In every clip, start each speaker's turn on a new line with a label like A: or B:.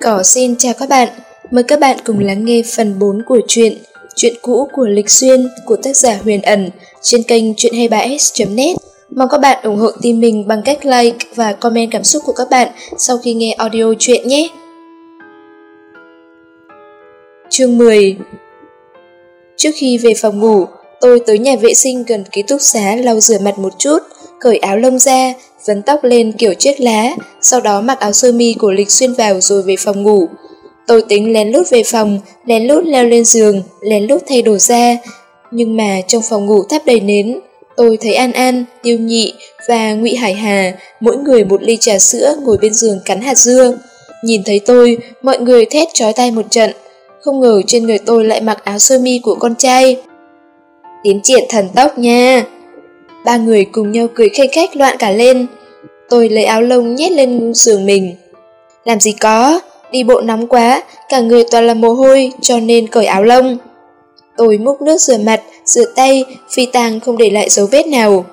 A: Cỏ xin chào các bạn, mời các bạn cùng lắng nghe phần 4 của truyện Chuyện cũ của Lịch Xuyên của tác giả Huyền Ẩn trên kênh chuyện23s.net. Mong các bạn ủng hộ team mình bằng cách like và comment cảm xúc của các bạn sau khi nghe audio truyện nhé. Chương 10 Trước khi về phòng ngủ, tôi tới nhà vệ sinh gần ký túc xá lau rửa mặt một chút, cởi áo lông ra, vấn tóc lên kiểu chiếc lá, sau đó mặc áo sơ mi của Lịch Xuyên vào rồi về phòng ngủ. Tôi tính lén lút về phòng, lén lút leo lên giường, lén lút thay đồ ra. Nhưng mà trong phòng ngủ thắp đầy nến, tôi thấy An An, Tiêu Nhị và Ngụy Hải Hà, mỗi người một ly trà sữa ngồi bên giường cắn hạt dưa. Nhìn thấy tôi, mọi người thét chói tay một trận. Không ngờ trên người tôi lại mặc áo sơ mi của con trai. Tiến triển thần tốc nha! Ba người cùng nhau cười khanh khách loạn cả lên. Tôi lấy áo lông nhét lên giường mình. Làm gì có, đi bộ nóng quá, cả người toàn là mồ hôi cho nên cởi áo lông. Tôi múc nước rửa mặt, rửa tay, phi tàng không để lại dấu vết nào.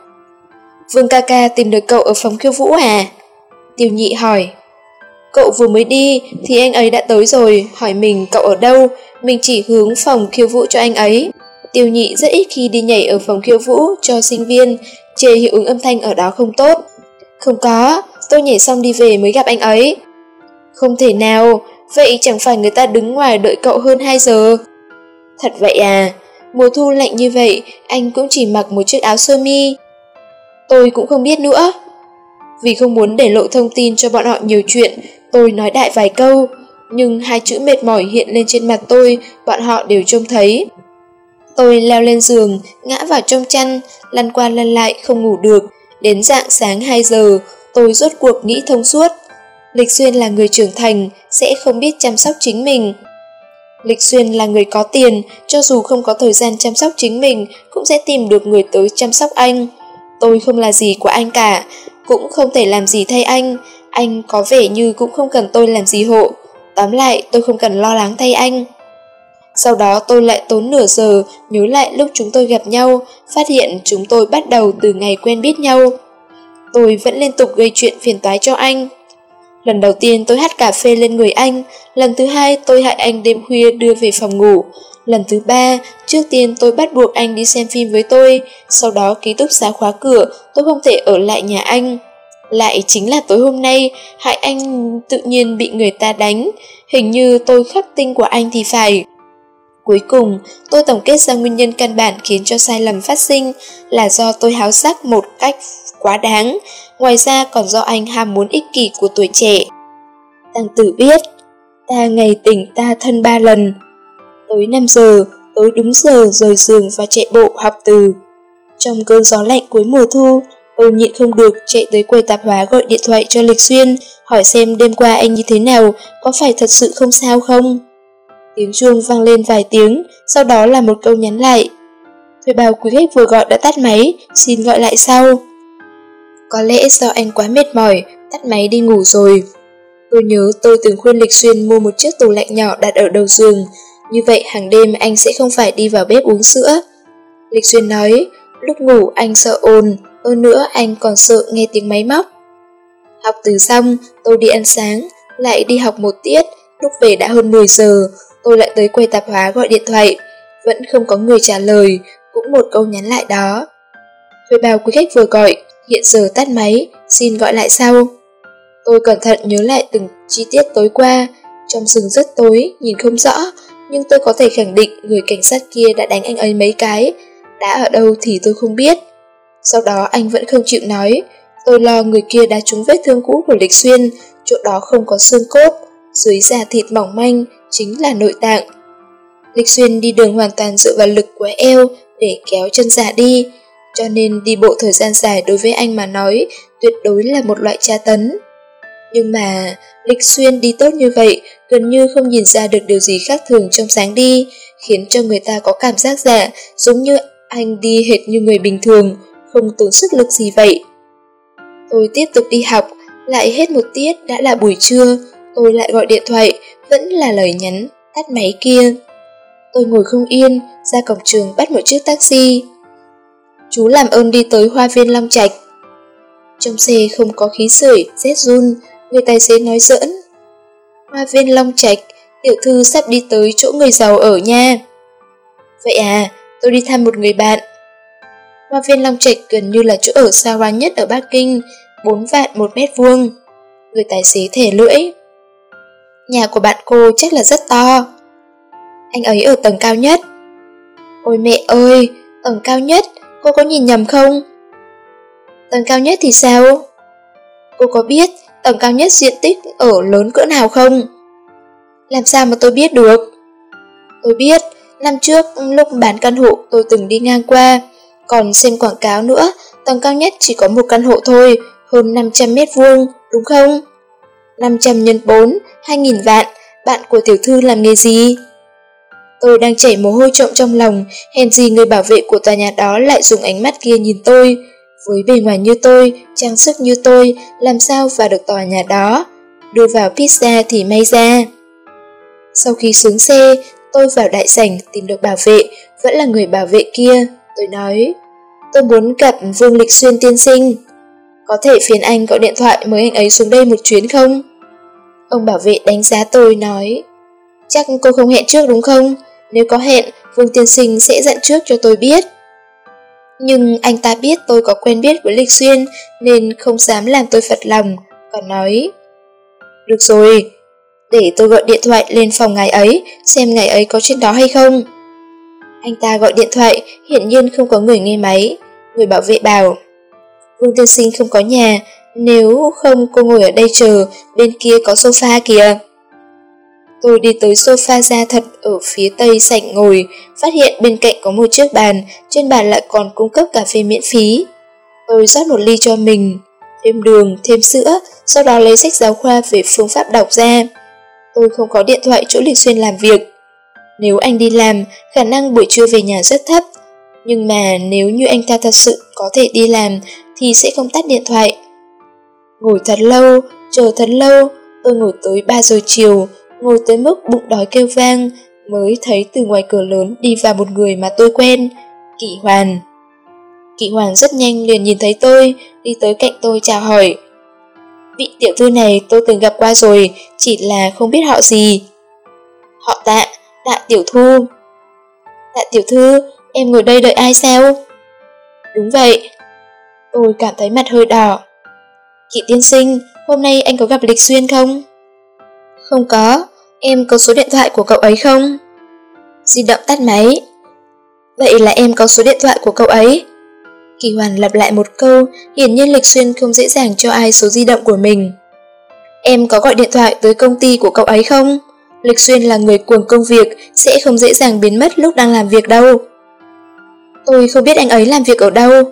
A: Vương ca ca tìm được cậu ở phòng khiêu vũ à? Tiêu nhị hỏi. Cậu vừa mới đi thì anh ấy đã tới rồi, hỏi mình cậu ở đâu, mình chỉ hướng phòng khiêu vũ cho anh ấy. Tiêu nhị rất ít khi đi nhảy ở phòng khiêu vũ cho sinh viên, chê hiệu ứng âm thanh ở đó không tốt. Không có, tôi nhảy xong đi về mới gặp anh ấy. Không thể nào, vậy chẳng phải người ta đứng ngoài đợi cậu hơn 2 giờ. Thật vậy à, mùa thu lạnh như vậy, anh cũng chỉ mặc một chiếc áo sơ mi. Tôi cũng không biết nữa. Vì không muốn để lộ thông tin cho bọn họ nhiều chuyện, tôi nói đại vài câu, nhưng hai chữ mệt mỏi hiện lên trên mặt tôi, bọn họ đều trông thấy. Tôi leo lên giường, ngã vào trong chăn, lăn qua lăn lại không ngủ được. Đến dạng sáng 2 giờ, tôi rốt cuộc nghĩ thông suốt. Lịch Xuyên là người trưởng thành, sẽ không biết chăm sóc chính mình. Lịch Xuyên là người có tiền, cho dù không có thời gian chăm sóc chính mình, cũng sẽ tìm được người tới chăm sóc anh. Tôi không là gì của anh cả, cũng không thể làm gì thay anh, anh có vẻ như cũng không cần tôi làm gì hộ. Tóm lại, tôi không cần lo lắng thay anh. Sau đó tôi lại tốn nửa giờ nhớ lại lúc chúng tôi gặp nhau, phát hiện chúng tôi bắt đầu từ ngày quen biết nhau. Tôi vẫn liên tục gây chuyện phiền toái cho anh. Lần đầu tiên tôi hắt cà phê lên người anh, lần thứ hai tôi hại anh đêm khuya đưa về phòng ngủ. Lần thứ ba, trước tiên tôi bắt buộc anh đi xem phim với tôi, sau đó ký túc xá khóa cửa, tôi không thể ở lại nhà anh. Lại chính là tối hôm nay, hại anh tự nhiên bị người ta đánh, hình như tôi khắc tinh của anh thì phải. Cuối cùng, tôi tổng kết ra nguyên nhân căn bản khiến cho sai lầm phát sinh là do tôi háo sắc một cách quá đáng, ngoài ra còn do anh ham muốn ích kỷ của tuổi trẻ. Tăng tử biết, ta ngày tỉnh ta thân ba lần. Tối 5 giờ, tối đúng giờ rời giường và chạy bộ học từ. Trong cơn gió lạnh cuối mùa thu, tôi nhịn không được chạy tới quầy tạp hóa gọi điện thoại cho Lịch Xuyên, hỏi xem đêm qua anh như thế nào, có phải thật sự không sao không? Tiếng chuông vang lên vài tiếng, sau đó là một câu nhắn lại. Thuê bao quý khách vừa gọi đã tắt máy, xin gọi lại sau. Có lẽ do anh quá mệt mỏi, tắt máy đi ngủ rồi. Tôi nhớ tôi từng khuyên Lịch Xuyên mua một chiếc tủ lạnh nhỏ đặt ở đầu giường, như vậy hàng đêm anh sẽ không phải đi vào bếp uống sữa. Lịch Xuyên nói, lúc ngủ anh sợ ồn, hơn nữa anh còn sợ nghe tiếng máy móc. Học từ xong, tôi đi ăn sáng, lại đi học một tiết, lúc về đã hơn 10 giờ, tôi lại tới quầy tạp hóa gọi điện thoại. Vẫn không có người trả lời, cũng một câu nhắn lại đó. Thuê bao quý khách vừa gọi, hiện giờ tắt máy, xin gọi lại sau. Tôi cẩn thận nhớ lại từng chi tiết tối qua, trong rừng rất tối, nhìn không rõ, nhưng tôi có thể khẳng định người cảnh sát kia đã đánh anh ấy mấy cái, đã ở đâu thì tôi không biết. Sau đó anh vẫn không chịu nói, tôi lo người kia đã trúng vết thương cũ của Lịch Xuyên, chỗ đó không có xương cốt, dưới da thịt mỏng manh, chính là nội tạng. Lịch Xuyên đi đường hoàn toàn dựa vào lực của eo để kéo chân giả đi, cho nên đi bộ thời gian dài đối với anh mà nói tuyệt đối là một loại tra tấn. Nhưng mà, Lịch Xuyên đi tốt như vậy gần như không nhìn ra được điều gì khác thường trong sáng đi, khiến cho người ta có cảm giác giả giống như anh đi hệt như người bình thường, không tốn sức lực gì vậy. Tôi tiếp tục đi học, lại hết một tiết đã là buổi trưa, tôi lại gọi điện thoại, vẫn là lời nhắn, tắt máy kia. Tôi ngồi không yên, ra cổng trường bắt một chiếc taxi. Chú làm ơn đi tới hoa viên Long Trạch. Trong xe không có khí sưởi, rét run, người tài xế nói giỡn. Hoa viên Long Trạch, tiểu thư sắp đi tới chỗ người giàu ở nha. Vậy à, tôi đi thăm một người bạn. Hoa viên Long Trạch gần như là chỗ ở xa hoa nhất ở Bắc Kinh, 4 vạn một mét vuông. Người tài xế thẻ lưỡi. Nhà của bạn cô chắc là rất to. Anh ấy ở tầng cao nhất. Ôi mẹ ơi, tầng cao nhất, cô có nhìn nhầm không? Tầng cao nhất thì sao? Cô có biết tầng cao nhất diện tích ở lớn cỡ nào không? Làm sao mà tôi biết được? Tôi biết, năm trước lúc bán căn hộ tôi từng đi ngang qua, còn xem quảng cáo nữa, tầng cao nhất chỉ có một căn hộ thôi, hơn 500 mét vuông, đúng không? 500 nhân 4, 2.000 vạn, bạn của tiểu thư làm nghề gì? Tôi đang chảy mồ hôi trộm trong lòng, hèn gì người bảo vệ của tòa nhà đó lại dùng ánh mắt kia nhìn tôi. Với bề ngoài như tôi, trang sức như tôi, làm sao vào được tòa nhà đó? Đưa vào pizza thì may ra. Sau khi xuống xe, tôi vào đại sảnh tìm được bảo vệ, vẫn là người bảo vệ kia. Tôi nói, tôi muốn gặp Vương Lịch Xuyên tiên sinh. Có thể phiền anh gọi điện thoại mời anh ấy xuống đây một chuyến không? Ông bảo vệ đánh giá tôi nói, chắc cô không hẹn trước đúng không? Nếu có hẹn, Vương Tiên Sinh sẽ dặn trước cho tôi biết. Nhưng anh ta biết tôi có quen biết với Lịch Xuyên nên không dám làm tôi phật lòng, còn nói Được rồi, để tôi gọi điện thoại lên phòng ngài ấy xem ngài ấy có trên đó hay không. Anh ta gọi điện thoại, hiển nhiên không có người nghe máy. Người bảo vệ bảo Vương Tiên Sinh không có nhà, nếu không cô ngồi ở đây chờ, bên kia có sofa kìa. Tôi đi tới sofa da thật ở phía tây sảnh ngồi, phát hiện bên cạnh có một chiếc bàn, trên bàn lại còn cung cấp cà phê miễn phí. Tôi rót một ly cho mình, thêm đường, thêm sữa, sau đó lấy sách giáo khoa về phương pháp đọc ra. Tôi không có điện thoại chỗ Lịch Xuyên làm việc. Nếu anh đi làm, khả năng buổi trưa về nhà rất thấp. Nhưng mà nếu như anh ta thật sự có thể đi làm thì sẽ không tắt điện thoại. Ngồi thật lâu, chờ thật lâu, tôi ngồi tới 3 giờ chiều, ngồi tới mức bụng đói kêu vang, mới thấy từ ngoài cửa lớn đi vào một người mà tôi quen, Kỷ Hoàn. Kỷ Hoàn rất nhanh liền nhìn thấy tôi, đi tới cạnh tôi chào hỏi. Vị tiểu thư này tôi từng gặp qua rồi, chỉ là không biết họ gì. Họ tạ, tạ tiểu thu. Tạ tiểu thư, em ngồi đây đợi ai sao? Đúng vậy. Tôi cảm thấy mặt hơi đỏ. Kỵ tiên sinh, hôm nay anh có gặp Lịch Xuyên không? Không có, Em có số điện thoại của cậu ấy không? Di động tắt máy. Vậy là em có số điện thoại của cậu ấy. Kỳ Hoàn lặp lại một câu, hiển nhiên Lịch Xuyên không dễ dàng cho ai số di động của mình. Em có gọi điện thoại tới công ty của cậu ấy không? Lịch Xuyên là người cuồng công việc, sẽ không dễ dàng biến mất lúc đang làm việc đâu. Tôi không biết anh ấy làm việc ở đâu.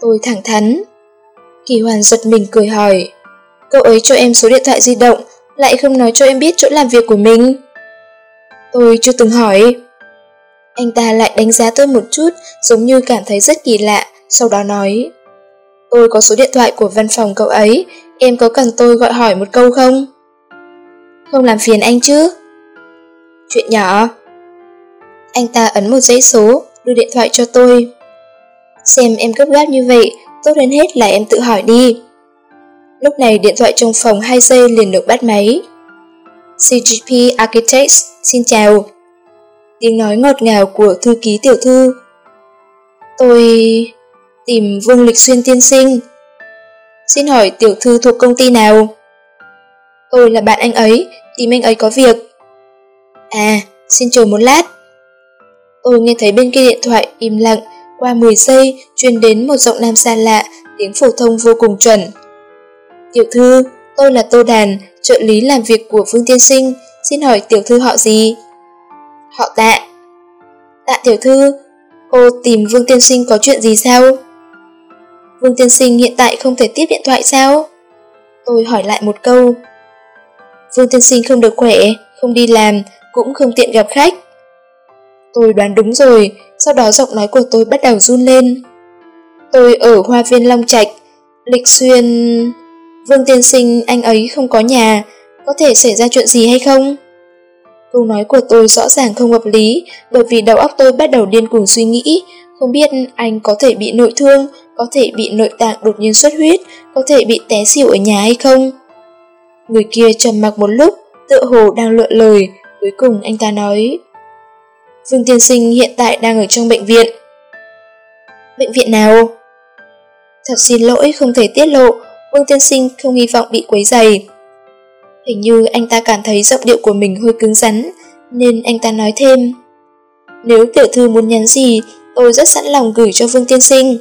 A: Tôi thẳng thắn. Kỳ Hoàn giật mình cười hỏi. Cậu ấy cho em số điện thoại di động, lại không nói cho em biết chỗ làm việc của mình. Tôi chưa từng hỏi. Anh ta lại đánh giá tôi một chút, giống như cảm thấy rất kỳ lạ, sau đó nói. Tôi có số điện thoại của văn phòng cậu ấy, em có cần tôi gọi hỏi một câu không? Không làm phiền anh chứ? Chuyện nhỏ. Anh ta ấn một dãy số, đưa điện thoại cho tôi. Xem em gấp gáp như vậy, tốt hơn hết là em tự hỏi đi. Lúc này điện thoại trong phòng 2 giây liền được bắt máy. CGP Architects, xin chào. Tiếng nói ngọt ngào của thư ký tiểu thư. Tôi... tìm Vương Lịch Xuyên tiên sinh. Xin hỏi tiểu thư thuộc công ty nào? Tôi là bạn anh ấy, tìm anh ấy có việc. À, xin chờ một lát. Tôi nghe thấy bên kia điện thoại im lặng, qua 10 giây truyền đến một giọng nam xa lạ, tiếng phổ thông vô cùng chuẩn. Tiểu thư, tôi là Tô Đàn, trợ lý làm việc của Vương Tiên Sinh, xin hỏi tiểu thư họ gì? Họ tạ. Tạ tiểu thư, cô tìm Vương Tiên Sinh có chuyện gì sao? Vương Tiên Sinh hiện tại không thể tiếp điện thoại sao? Tôi hỏi lại một câu. Vương Tiên Sinh không được khỏe, không đi làm, cũng không tiện gặp khách. Tôi đoán đúng rồi, sau đó giọng nói của tôi bắt đầu run lên. Tôi ở Hoa Viên Long Trạch, Lịch Xuyên... Vương tiên sinh anh ấy không có nhà, có thể xảy ra chuyện gì hay không? Câu nói của tôi rõ ràng không hợp lý, bởi vì đầu óc tôi bắt đầu điên cuồng suy nghĩ, không biết anh có thể bị nội thương, có thể bị nội tạng đột nhiên xuất huyết, có thể bị té xỉu ở nhà hay không? Người kia trầm mặc một lúc, tựa hồ đang lựa lời, cuối cùng anh ta nói. Vương Tiên Sinh hiện tại đang ở trong bệnh viện. Bệnh viện nào? Thật xin lỗi không thể tiết lộ, Vương Tiên Sinh không hy vọng bị quấy dày. Hình như anh ta cảm thấy giọng điệu của mình hơi cứng rắn, nên anh ta nói thêm. Nếu tiểu thư muốn nhắn gì, tôi rất sẵn lòng gửi cho Vương Tiên Sinh.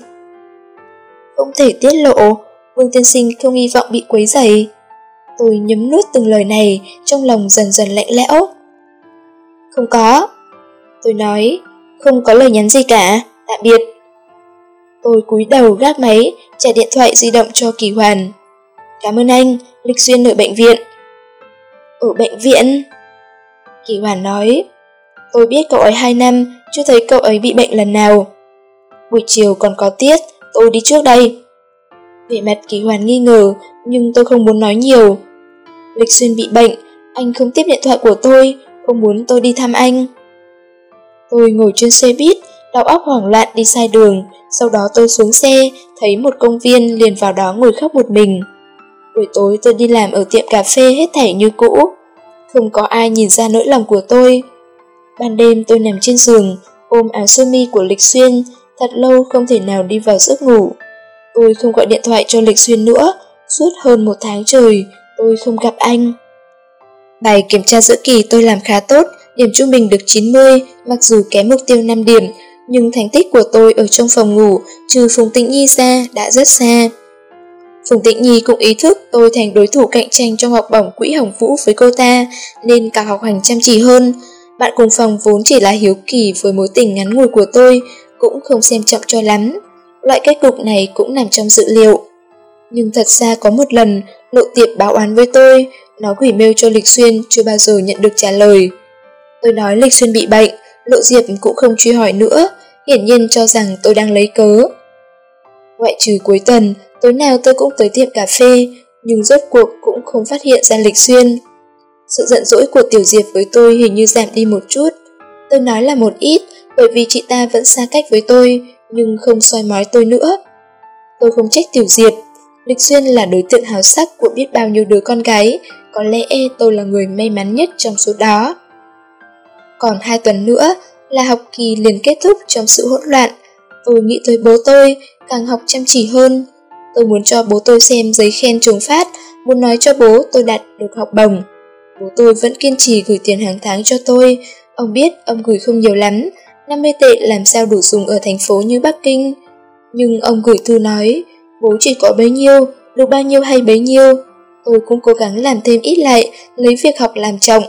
A: Không thể tiết lộ, Vương Tiên Sinh không hy vọng bị quấy dày. Tôi nhấm nuốt từng lời này, trong lòng dần dần lạnh lẽo. Không có. Tôi nói, không có lời nhắn gì cả, tạm biệt. Tôi cúi đầu gác máy, trả điện thoại di động cho Kỳ Hoàn. Cảm ơn anh, Lịch Xuyên ở bệnh viện. Ở bệnh viện? Kỳ Hoàn nói, tôi biết cậu ấy 2 năm, chưa thấy cậu ấy bị bệnh lần nào. Buổi chiều còn có tiết, tôi đi trước đây. Vẻ mặt Kỳ Hoàn nghi ngờ, nhưng tôi không muốn nói nhiều. Lịch Xuyên bị bệnh, anh không tiếp điện thoại của tôi, không muốn tôi đi thăm anh. Tôi ngồi trên xe buýt, đầu óc hoảng loạn đi sai đường, sau đó tôi xuống xe, thấy một công viên liền vào đó ngồi khóc một mình. Buổi tối tôi đi làm ở tiệm cà phê hết thảy như cũ, không có ai nhìn ra nỗi lòng của tôi. Ban đêm tôi nằm trên giường, ôm áo sơ mi của Lịch Xuyên, thật lâu không thể nào đi vào giấc ngủ. Tôi không gọi điện thoại cho Lịch Xuyên nữa, suốt hơn một tháng trời, tôi không gặp anh. Bài kiểm tra giữa kỳ tôi làm khá tốt, điểm trung bình được 90, mặc dù kém mục tiêu 5 điểm, nhưng thành tích của tôi ở trong phòng ngủ, trừ Phùng Tĩnh Nhi ra, đã rất xa. Phùng Tĩnh Nhi cũng ý thức tôi thành đối thủ cạnh tranh trong học bổng quỹ Hồng Vũ với cô ta, nên cả học hành chăm chỉ hơn. Bạn cùng phòng vốn chỉ là hiếu kỳ với mối tình ngắn ngủi của tôi, cũng không xem trọng cho lắm. Loại kết cục này cũng nằm trong dự liệu. Nhưng thật ra có một lần, lộ tiệp báo án với tôi, nó gửi mail cho Lịch Xuyên chưa bao giờ nhận được trả lời. Tôi nói Lịch Xuyên bị bệnh, Lộ Diệp cũng không truy hỏi nữa, hiển nhiên cho rằng tôi đang lấy cớ. Ngoại trừ cuối tuần, tối nào tôi cũng tới tiệm cà phê, nhưng rốt cuộc cũng không phát hiện ra Lịch Xuyên. Sự giận dỗi của Tiểu Diệp với tôi hình như giảm đi một chút. Tôi nói là một ít, bởi vì chị ta vẫn xa cách với tôi, nhưng không soi mói tôi nữa. Tôi không trách Tiểu Diệp, Lịch Xuyên là đối tượng hào sắc của biết bao nhiêu đứa con gái, có lẽ tôi là người may mắn nhất trong số đó. Còn hai tuần nữa là học kỳ liền kết thúc trong sự hỗn loạn. Tôi nghĩ tới bố tôi, càng học chăm chỉ hơn. Tôi muốn cho bố tôi xem giấy khen trường phát, muốn nói cho bố tôi đạt được học bổng. Bố tôi vẫn kiên trì gửi tiền hàng tháng cho tôi. Ông biết ông gửi không nhiều lắm, 50 tệ làm sao đủ dùng ở thành phố như Bắc Kinh. Nhưng ông gửi thư nói, bố chỉ có bấy nhiêu, được bao nhiêu hay bấy nhiêu. Tôi cũng cố gắng làm thêm ít lại, lấy việc học làm trọng.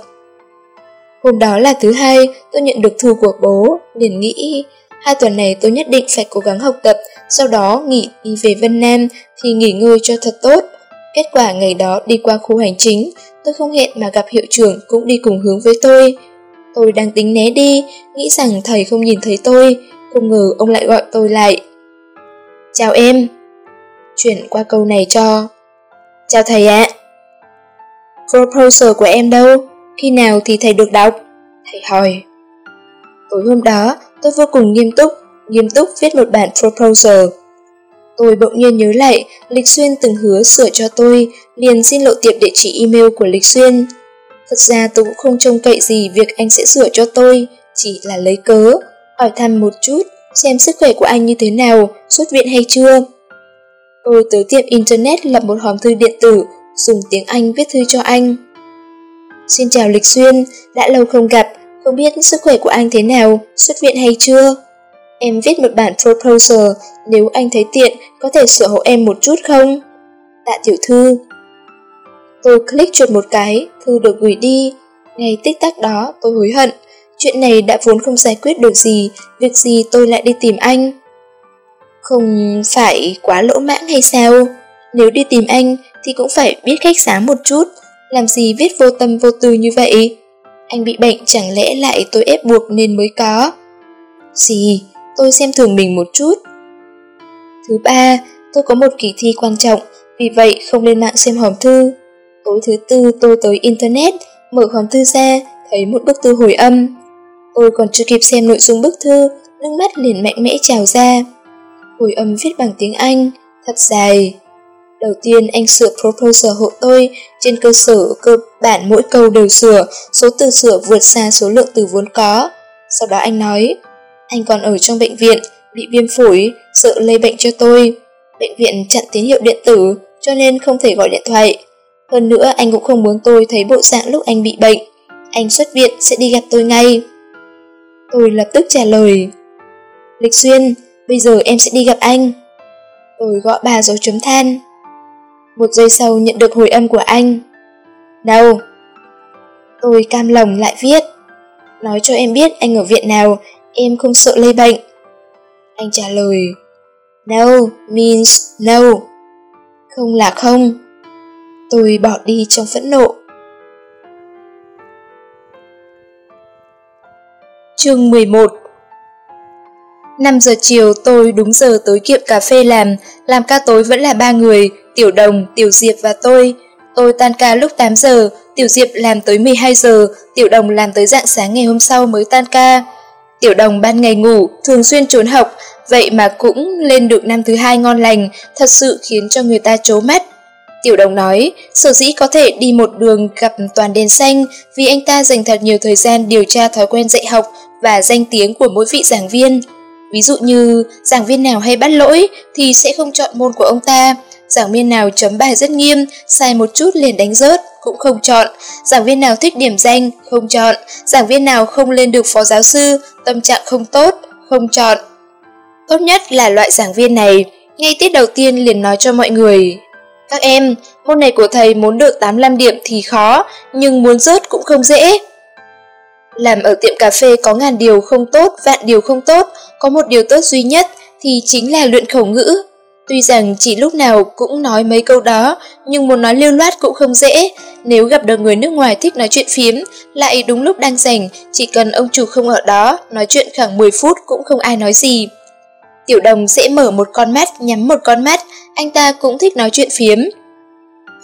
A: Hôm đó là thứ hai, tôi nhận được thư của bố, liền nghĩ hai tuần này tôi nhất định phải cố gắng học tập, sau đó nghỉ đi về Vân Nam thì nghỉ ngơi cho thật tốt. Kết quả ngày đó đi qua khu hành chính, tôi không hẹn mà gặp hiệu trưởng cũng đi cùng hướng với tôi. Tôi đang tính né đi, nghĩ rằng thầy không nhìn thấy tôi, không ngờ ông lại gọi tôi lại. Chào em. Chuyển qua câu này cho. Chào thầy ạ. Proposal của em đâu? Khi nào thì thầy được đọc? Thầy hỏi. Tối hôm đó, tôi vô cùng nghiêm túc, nghiêm túc viết một bản proposal. Tôi bỗng nhiên nhớ lại, Lịch Xuyên từng hứa sửa cho tôi, liền xin lộ tiệp địa chỉ email của Lịch Xuyên. Thật ra tôi cũng không trông cậy gì việc anh sẽ sửa cho tôi, chỉ là lấy cớ, hỏi thăm một chút, xem sức khỏe của anh như thế nào, xuất viện hay chưa. Tôi tới tiệm Internet lập một hòm thư điện tử, dùng tiếng Anh viết thư cho anh. Xin chào Lịch Xuyên, đã lâu không gặp, không biết sức khỏe của anh thế nào, xuất viện hay chưa? Em viết một bản proposal, nếu anh thấy tiện, có thể sửa hộ em một chút không? Tạ tiểu thư Tôi click chuột một cái, thư được gửi đi. Ngay tích tắc đó, tôi hối hận. Chuyện này đã vốn không giải quyết được gì, việc gì tôi lại đi tìm anh. Không phải quá lỗ mãng hay sao? Nếu đi tìm anh thì cũng phải biết khách sáng một chút, làm gì viết vô tâm vô tư như vậy? Anh bị bệnh chẳng lẽ lại tôi ép buộc nên mới có? Gì, tôi xem thường mình một chút. Thứ ba, tôi có một kỳ thi quan trọng, vì vậy không lên mạng xem hòm thư. Tối thứ tư tôi tới Internet, mở hòm thư ra, thấy một bức thư hồi âm. Tôi còn chưa kịp xem nội dung bức thư, nước mắt liền mạnh mẽ trào ra. Hồi âm viết bằng tiếng Anh, thật dài. Đầu tiên anh sửa proposal hộ tôi, trên cơ sở cơ bản mỗi câu đều sửa, số từ sửa vượt xa số lượng từ vốn có. Sau đó anh nói, anh còn ở trong bệnh viện, bị viêm phổi, sợ lây bệnh cho tôi. Bệnh viện chặn tín hiệu điện tử, cho nên không thể gọi điện thoại. Hơn nữa anh cũng không muốn tôi thấy bộ dạng lúc anh bị bệnh. Anh xuất viện sẽ đi gặp tôi ngay. Tôi lập tức trả lời. Lịch Xuyên, bây giờ em sẽ đi gặp anh. Tôi gọi bà dấu chấm than. Một giây sau nhận được hồi âm của anh. Đâu? Tôi cam lòng lại viết. Nói cho em biết anh ở viện nào, em không sợ lây bệnh. Anh trả lời. No means no. Không là không. Tôi bỏ đi trong phẫn nộ. Chương 11 5 giờ chiều tôi đúng giờ tới kiệm cà phê làm, làm ca tối vẫn là ba người, Tiểu Đồng, Tiểu Diệp và tôi. Tôi tan ca lúc 8 giờ, Tiểu Diệp làm tới 12 giờ, Tiểu Đồng làm tới dạng sáng ngày hôm sau mới tan ca. Tiểu Đồng ban ngày ngủ, thường xuyên trốn học, vậy mà cũng lên được năm thứ hai ngon lành, thật sự khiến cho người ta chố mắt. Tiểu đồng nói, sở dĩ có thể đi một đường gặp toàn đèn xanh vì anh ta dành thật nhiều thời gian điều tra thói quen dạy học và danh tiếng của mỗi vị giảng viên. Ví dụ như giảng viên nào hay bắt lỗi thì sẽ không chọn môn của ông ta, giảng viên nào chấm bài rất nghiêm, sai một chút liền đánh rớt, cũng không chọn, giảng viên nào thích điểm danh, không chọn, giảng viên nào không lên được phó giáo sư, tâm trạng không tốt, không chọn. Tốt nhất là loại giảng viên này, ngay tiết đầu tiên liền nói cho mọi người. Các em, môn này của thầy muốn được 85 điểm thì khó, nhưng muốn rớt cũng không dễ. Làm ở tiệm cà phê có ngàn điều không tốt, vạn điều không tốt, có một điều tốt duy nhất thì chính là luyện khẩu ngữ. Tuy rằng chỉ lúc nào cũng nói mấy câu đó, nhưng muốn nói lưu loát cũng không dễ. Nếu gặp được người nước ngoài thích nói chuyện phiếm, lại đúng lúc đang rảnh, chỉ cần ông chủ không ở đó, nói chuyện khoảng 10 phút cũng không ai nói gì. Tiểu đồng sẽ mở một con mắt, nhắm một con mắt, anh ta cũng thích nói chuyện phiếm.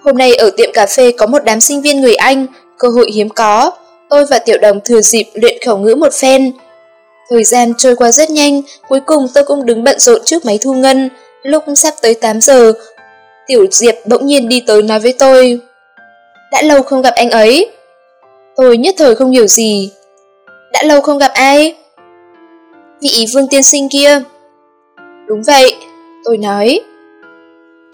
A: Hôm nay ở tiệm cà phê có một đám sinh viên người Anh, cơ hội hiếm có. Tôi và Tiểu đồng thừa dịp luyện khẩu ngữ một phen. Thời gian trôi qua rất nhanh, cuối cùng tôi cũng đứng bận rộn trước máy thu ngân. Lúc sắp tới 8 giờ, Tiểu Diệp bỗng nhiên đi tới nói với tôi. Đã lâu không gặp anh ấy. Tôi nhất thời không hiểu gì. Đã lâu không gặp ai? Vị vương tiên sinh kia. Đúng vậy, tôi nói.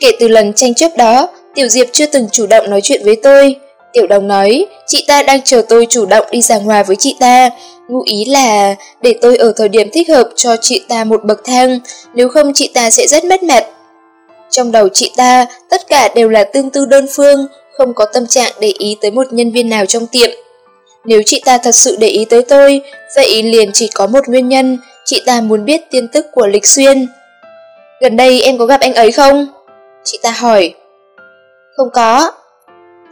A: Kể từ lần tranh chấp đó, Tiểu Diệp chưa từng chủ động nói chuyện với tôi. Tiểu đồng nói, chị ta đang chờ tôi chủ động đi ra hòa với chị ta. Ngụ ý là để tôi ở thời điểm thích hợp cho chị ta một bậc thang, nếu không chị ta sẽ rất mất mặt. Trong đầu chị ta, tất cả đều là tương tư đơn phương, không có tâm trạng để ý tới một nhân viên nào trong tiệm. Nếu chị ta thật sự để ý tới tôi, vậy liền chỉ có một nguyên nhân, chị ta muốn biết tin tức của Lịch Xuyên. Gần đây em có gặp anh ấy không? Chị ta hỏi. Không có.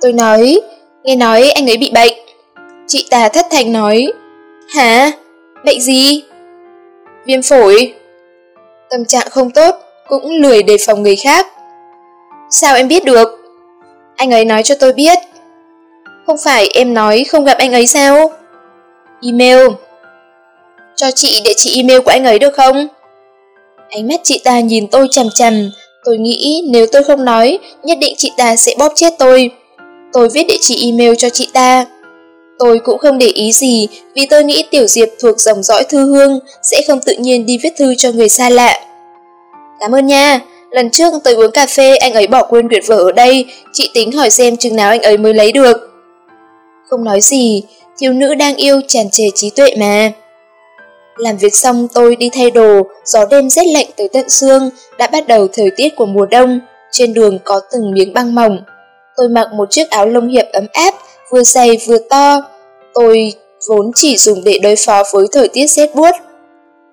A: Tôi nói, nghe nói anh ấy bị bệnh. Chị ta thất thành nói. Hả? Bệnh gì? Viêm phổi. Tâm trạng không tốt, cũng lười đề phòng người khác. Sao em biết được? Anh ấy nói cho tôi biết. Không phải em nói không gặp anh ấy sao? Email. Cho chị địa chỉ email của anh ấy được không? Ánh mắt chị ta nhìn tôi chằm chằm, tôi nghĩ nếu tôi không nói, nhất định chị ta sẽ bóp chết tôi. Tôi viết địa chỉ email cho chị ta. Tôi cũng không để ý gì vì tôi nghĩ Tiểu Diệp thuộc dòng dõi thư hương sẽ không tự nhiên đi viết thư cho người xa lạ. Cảm ơn nha, lần trước tôi uống cà phê anh ấy bỏ quên quyển vở ở đây, chị tính hỏi xem chừng nào anh ấy mới lấy được. Không nói gì, thiếu nữ đang yêu tràn trề trí tuệ mà. Làm việc xong tôi đi thay đồ, gió đêm rét lạnh tới tận xương, đã bắt đầu thời tiết của mùa đông, trên đường có từng miếng băng mỏng. Tôi mặc một chiếc áo lông hiệp ấm áp, vừa dày vừa to. Tôi vốn chỉ dùng để đối phó với thời tiết rét buốt.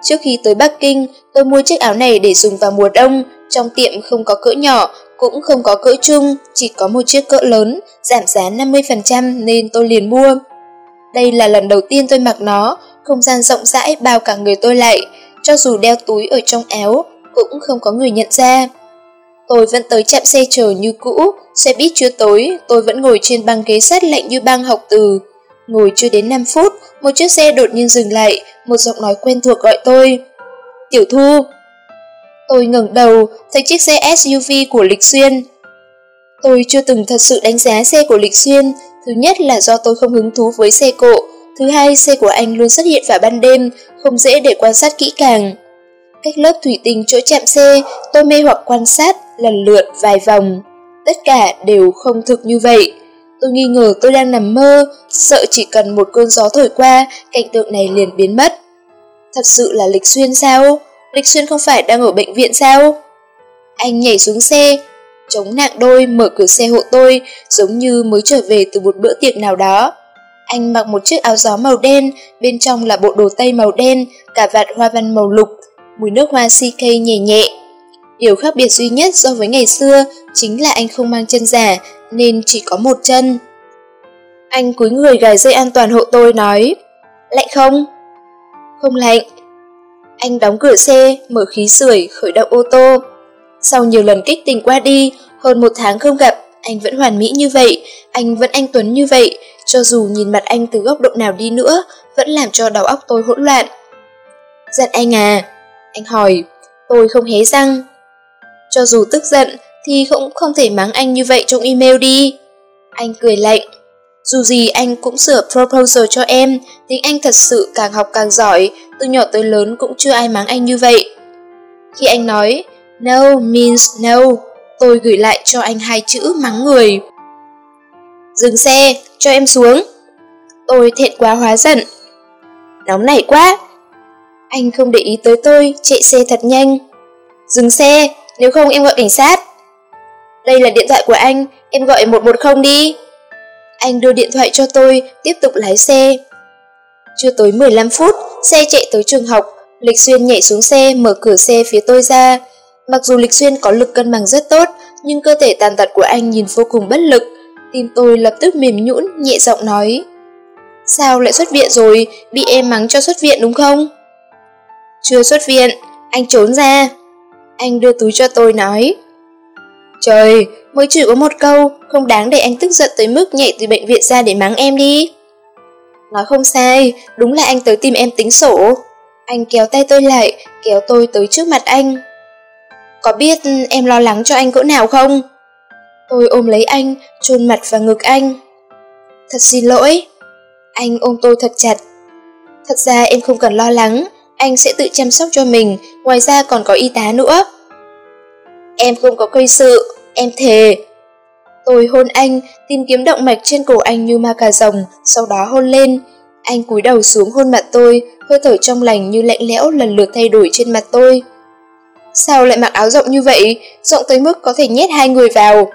A: Trước khi tới Bắc Kinh, tôi mua chiếc áo này để dùng vào mùa đông, trong tiệm không có cỡ nhỏ, cũng không có cỡ chung, chỉ có một chiếc cỡ lớn, giảm giá 50% nên tôi liền mua. Đây là lần đầu tiên tôi mặc nó, không gian rộng rãi bao cả người tôi lại, cho dù đeo túi ở trong áo, cũng không có người nhận ra. Tôi vẫn tới chạm xe chờ như cũ, xe buýt chưa tối, tôi vẫn ngồi trên băng ghế sắt lạnh như băng học từ. Ngồi chưa đến 5 phút, một chiếc xe đột nhiên dừng lại, một giọng nói quen thuộc gọi tôi. Tiểu Thu. Tôi ngẩng đầu, thấy chiếc xe SUV của Lịch Xuyên. Tôi chưa từng thật sự đánh giá xe của Lịch Xuyên, thứ nhất là do tôi không hứng thú với xe cộ, thứ hai xe của anh luôn xuất hiện vào ban đêm, không dễ để quan sát kỹ càng. Cách lớp thủy tinh chỗ chạm xe, tôi mê hoặc quan sát lần lượt vài vòng. Tất cả đều không thực như vậy. Tôi nghi ngờ tôi đang nằm mơ, sợ chỉ cần một cơn gió thổi qua, cảnh tượng này liền biến mất. Thật sự là Lịch Xuyên sao? Lịch Xuyên không phải đang ở bệnh viện sao? Anh nhảy xuống xe, chống nạng đôi mở cửa xe hộ tôi, giống như mới trở về từ một bữa tiệc nào đó. Anh mặc một chiếc áo gió màu đen, bên trong là bộ đồ tây màu đen, cả vạt hoa văn màu lục, mùi nước hoa CK nhẹ nhẹ. Điều khác biệt duy nhất so với ngày xưa chính là anh không mang chân giả, nên chỉ có một chân. Anh cúi người gài dây an toàn hộ tôi nói, lạnh không? Không lạnh. Anh đóng cửa xe, mở khí sưởi, khởi động ô tô. Sau nhiều lần kích tình qua đi, hơn một tháng không gặp, anh vẫn hoàn mỹ như vậy, anh vẫn anh Tuấn như vậy, cho dù nhìn mặt anh từ góc độ nào đi nữa, vẫn làm cho đầu óc tôi hỗn loạn. Giận anh à? Anh hỏi, tôi không hé răng. Cho dù tức giận, thì cũng không thể mắng anh như vậy trong email đi. Anh cười lạnh. Dù gì anh cũng sửa proposal cho em, tiếng Anh thật sự càng học càng giỏi, từ nhỏ tới lớn cũng chưa ai mắng anh như vậy. Khi anh nói, no means no, tôi gửi lại cho anh hai chữ mắng người. Dừng xe, cho em xuống. Tôi thẹn quá hóa giận. Nóng nảy quá. Anh không để ý tới tôi, chạy xe thật nhanh. Dừng xe, nếu không em gọi cảnh sát. Đây là điện thoại của anh, em gọi 110 đi. Anh đưa điện thoại cho tôi, tiếp tục lái xe. Chưa tới 15 phút, xe chạy tới trường học, Lịch Xuyên nhảy xuống xe, mở cửa xe phía tôi ra. Mặc dù Lịch Xuyên có lực cân bằng rất tốt, nhưng cơ thể tàn tật của anh nhìn vô cùng bất lực. Tim tôi lập tức mềm nhũn, nhẹ giọng nói. Sao lại xuất viện rồi, bị em mắng cho xuất viện đúng không? Chưa xuất viện, anh trốn ra. Anh đưa túi cho tôi nói. Trời, mới chỉ có một câu, không đáng để anh tức giận tới mức nhảy từ bệnh viện ra để mắng em đi. Nói không sai, đúng là anh tới tìm em tính sổ. Anh kéo tay tôi lại, kéo tôi tới trước mặt anh. Có biết em lo lắng cho anh cỡ nào không? Tôi ôm lấy anh, chôn mặt vào ngực anh. Thật xin lỗi. Anh ôm tôi thật chặt. Thật ra em không cần lo lắng, anh sẽ tự chăm sóc cho mình, ngoài ra còn có y tá nữa. Em không có cây sự, em thề. Tôi hôn anh, tìm kiếm động mạch trên cổ anh như ma cà rồng, sau đó hôn lên. Anh cúi đầu xuống hôn mặt tôi, hơi thở trong lành như lạnh lẽo lần lượt thay đổi trên mặt tôi. Sao lại mặc áo rộng như vậy, rộng tới mức có thể nhét hai người vào?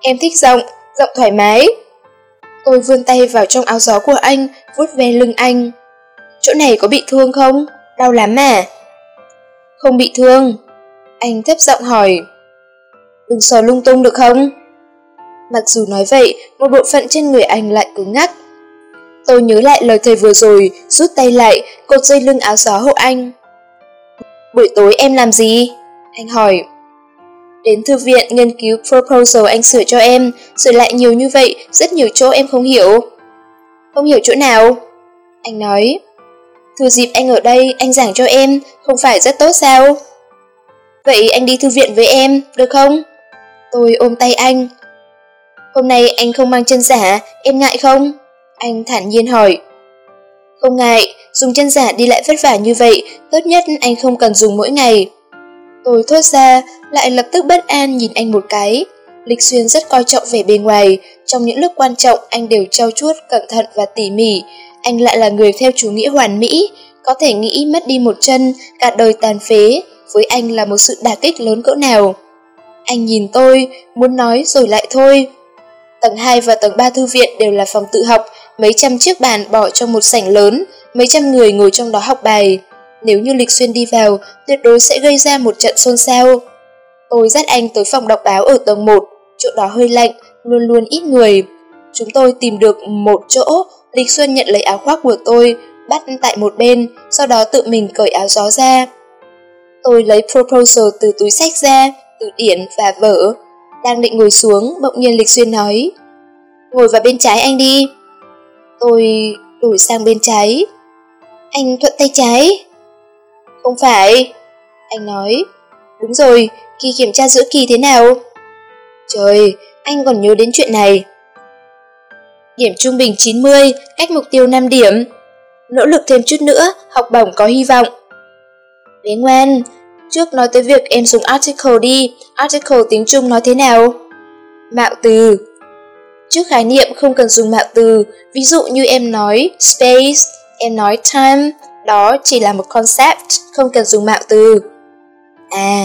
A: Em thích rộng, rộng thoải mái. Tôi vươn tay vào trong áo gió của anh, vuốt ve lưng anh. Chỗ này có bị thương không? Đau lắm à? Không bị thương. Anh thấp giọng hỏi. Đừng sờ lung tung được không? Mặc dù nói vậy, một bộ phận trên người anh lại cứng ngắc. Tôi nhớ lại lời thầy vừa rồi, rút tay lại, cột dây lưng áo gió hộ anh. Buổi tối em làm gì? Anh hỏi. Đến thư viện nghiên cứu proposal anh sửa cho em, sửa lại nhiều như vậy, rất nhiều chỗ em không hiểu. Không hiểu chỗ nào? Anh nói. Thừa dịp anh ở đây, anh giảng cho em, không phải rất tốt sao? Vậy anh đi thư viện với em, được không? Tôi ôm tay anh. Hôm nay anh không mang chân giả, em ngại không? Anh thản nhiên hỏi. Không ngại, dùng chân giả đi lại vất vả như vậy, tốt nhất anh không cần dùng mỗi ngày. Tôi thốt ra, lại lập tức bất an nhìn anh một cái. Lịch Xuyên rất coi trọng vẻ bề ngoài, trong những lúc quan trọng anh đều trau chuốt, cẩn thận và tỉ mỉ. Anh lại là người theo chủ nghĩa hoàn mỹ, có thể nghĩ mất đi một chân, cả đời tàn phế, với anh là một sự đả kích lớn cỡ nào. Anh nhìn tôi, muốn nói rồi lại thôi. Tầng 2 và tầng 3 thư viện đều là phòng tự học, mấy trăm chiếc bàn bỏ trong một sảnh lớn, mấy trăm người ngồi trong đó học bài. Nếu như Lịch Xuyên đi vào, tuyệt đối sẽ gây ra một trận xôn xao. Tôi dắt anh tới phòng đọc báo ở tầng 1, chỗ đó hơi lạnh, luôn luôn ít người. Chúng tôi tìm được một chỗ, Lịch Xuân nhận lấy áo khoác của tôi, bắt tại một bên, sau đó tự mình cởi áo gió ra. Tôi lấy proposal từ túi sách ra, từ điển và vở. Đang định ngồi xuống, bỗng nhiên Lịch Xuyên nói. Ngồi vào bên trái anh đi. Tôi đổi sang bên trái. Anh thuận tay trái. Không phải. Anh nói. Đúng rồi, kỳ kiểm tra giữa kỳ thế nào? Trời, anh còn nhớ đến chuyện này. Điểm trung bình 90, cách mục tiêu 5 điểm. Nỗ lực thêm chút nữa, học bổng có hy vọng. Bé ngoan, trước nói tới việc em dùng article đi, article tiếng Trung nói thế nào? Mạo từ. Trước khái niệm không cần dùng mạo từ, ví dụ như em nói space, em nói time, đó chỉ là một concept, không cần dùng mạo từ. À,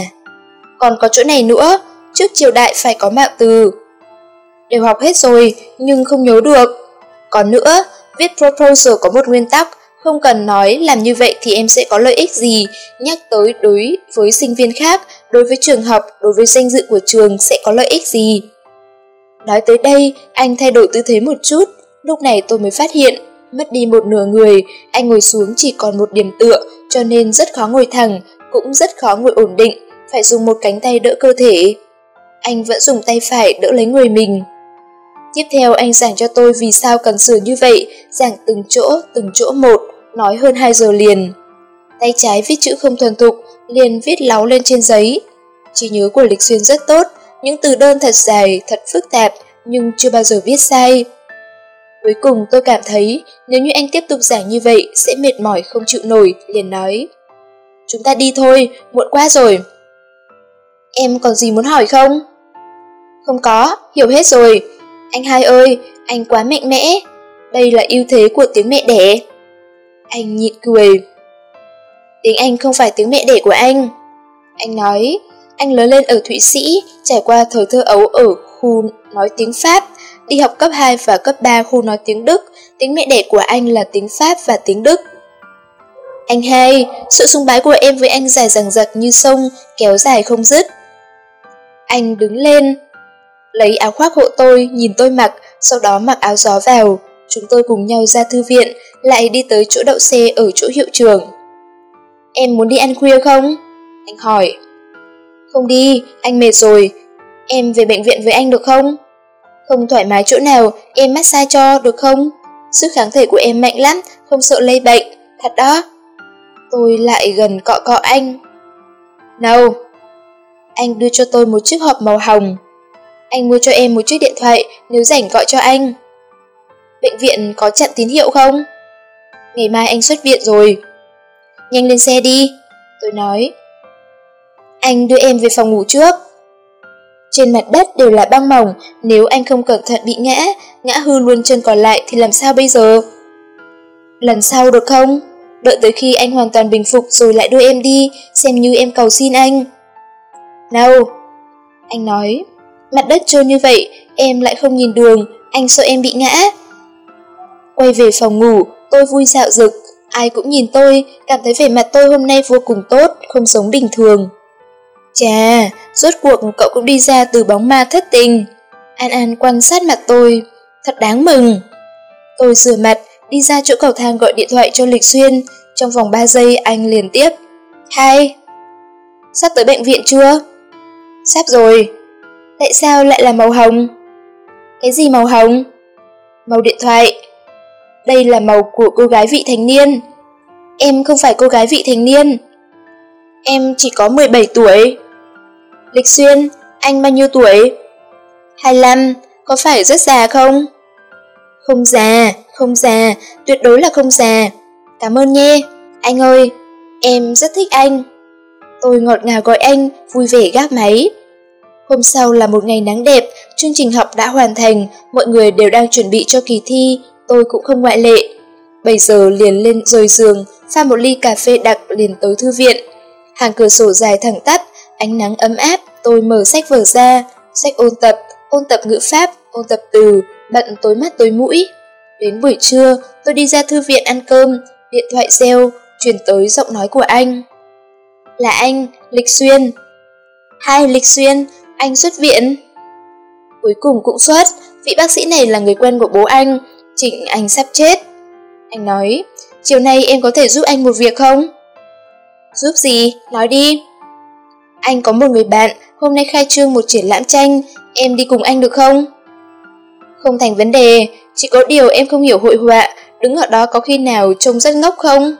A: còn có chỗ này nữa, trước triều đại phải có mạo từ. Đều học hết rồi, nhưng không nhớ được. Còn nữa, viết proposal có một nguyên tắc, không cần nói làm như vậy thì em sẽ có lợi ích gì, nhắc tới đối với sinh viên khác, đối với trường học, đối với danh dự của trường sẽ có lợi ích gì. Nói tới đây, anh thay đổi tư thế một chút, lúc này tôi mới phát hiện, mất đi một nửa người, anh ngồi xuống chỉ còn một điểm tựa, cho nên rất khó ngồi thẳng, cũng rất khó ngồi ổn định, phải dùng một cánh tay đỡ cơ thể. Anh vẫn dùng tay phải đỡ lấy người mình. Tiếp theo anh giảng cho tôi vì sao cần sửa như vậy, giảng từng chỗ, từng chỗ một, nói hơn 2 giờ liền. Tay trái viết chữ không thuần thục, liền viết láu lên trên giấy. Trí nhớ của Lịch Xuyên rất tốt, những từ đơn thật dài, thật phức tạp, nhưng chưa bao giờ viết sai. Cuối cùng tôi cảm thấy nếu như anh tiếp tục giảng như vậy sẽ mệt mỏi không chịu nổi, liền nói. Chúng ta đi thôi, muộn quá rồi. Em còn gì muốn hỏi không? Không có, hiểu hết rồi. Anh hai ơi, anh quá mạnh mẽ. Đây là ưu thế của tiếng mẹ đẻ. Anh nhịn cười. Tiếng Anh không phải tiếng mẹ đẻ của anh. Anh nói, anh lớn lên ở Thụy Sĩ, trải qua thời thơ ấu ở khu nói tiếng Pháp, đi học cấp 2 và cấp 3 khu nói tiếng Đức, tiếng mẹ đẻ của anh là tiếng Pháp và tiếng Đức. Anh hai, sự sung bái của em với anh dài dằng dặc như sông, kéo dài không dứt. Anh đứng lên, lấy áo khoác hộ tôi, nhìn tôi mặc, sau đó mặc áo gió vào. Chúng tôi cùng nhau ra thư viện, lại đi tới chỗ đậu xe ở chỗ hiệu trường. Em muốn đi ăn khuya không? Anh hỏi. Không đi, anh mệt rồi. Em về bệnh viện với anh được không? Không thoải mái chỗ nào, em massage cho, được không? Sức kháng thể của em mạnh lắm, không sợ lây bệnh, thật đó. Tôi lại gần cọ cọ anh. Nào, anh đưa cho tôi một chiếc hộp màu hồng. Anh mua cho em một chiếc điện thoại nếu rảnh gọi cho anh. Bệnh viện có chặn tín hiệu không? Ngày mai anh xuất viện rồi. Nhanh lên xe đi, tôi nói. Anh đưa em về phòng ngủ trước. Trên mặt đất đều là băng mỏng, nếu anh không cẩn thận bị ngã, ngã hư luôn chân còn lại thì làm sao bây giờ? Lần sau được không? Đợi tới khi anh hoàn toàn bình phục rồi lại đưa em đi, xem như em cầu xin anh. Nào! Anh nói, mặt đất trơn như vậy, em lại không nhìn đường, anh sợ em bị ngã. Quay về phòng ngủ, tôi vui dạo rực, ai cũng nhìn tôi, cảm thấy vẻ mặt tôi hôm nay vô cùng tốt, không giống bình thường. Chà, rốt cuộc cậu cũng đi ra từ bóng ma thất tình. An An quan sát mặt tôi, thật đáng mừng. Tôi rửa mặt, đi ra chỗ cầu thang gọi điện thoại cho Lịch Xuyên, trong vòng 3 giây anh liền tiếp. Hai. Sắp tới bệnh viện chưa? Sắp rồi. Tại sao lại là màu hồng? Cái gì màu hồng? Màu điện thoại. Đây là màu của cô gái vị thành niên. Em không phải cô gái vị thành niên. Em chỉ có 17 tuổi. Lịch Xuyên, anh bao nhiêu tuổi? 25, có phải rất già không? Không già, không già, tuyệt đối là không già. Cảm ơn nhé. Anh ơi, em rất thích anh. Tôi ngọt ngào gọi anh, vui vẻ gác máy. Hôm sau là một ngày nắng đẹp, chương trình học đã hoàn thành, mọi người đều đang chuẩn bị cho kỳ thi, tôi cũng không ngoại lệ. bây giờ liền lên rời giường, pha một ly cà phê đặc liền tới thư viện. Hàng cửa sổ dài thẳng tắp, ánh nắng ấm áp, tôi mở sách vở ra, sách ôn tập, ôn tập ngữ pháp, ôn tập từ, bận tối mắt tối mũi. Đến buổi trưa, tôi đi ra thư viện ăn cơm, điện thoại reo, truyền tới giọng nói của anh. Là anh, Lịch Xuyên. Hai Lịch Xuyên, anh xuất viện. Cuối cùng cũng xuất, vị bác sĩ này là người quen của bố anh, Trịnh anh sắp chết. Anh nói, chiều nay em có thể giúp anh một việc không? Giúp gì? Nói đi. Anh có một người bạn, hôm nay khai trương một triển lãm tranh, em đi cùng anh được không? Không thành vấn đề, chỉ có điều em không hiểu hội họa, đứng ở đó có khi nào trông rất ngốc không?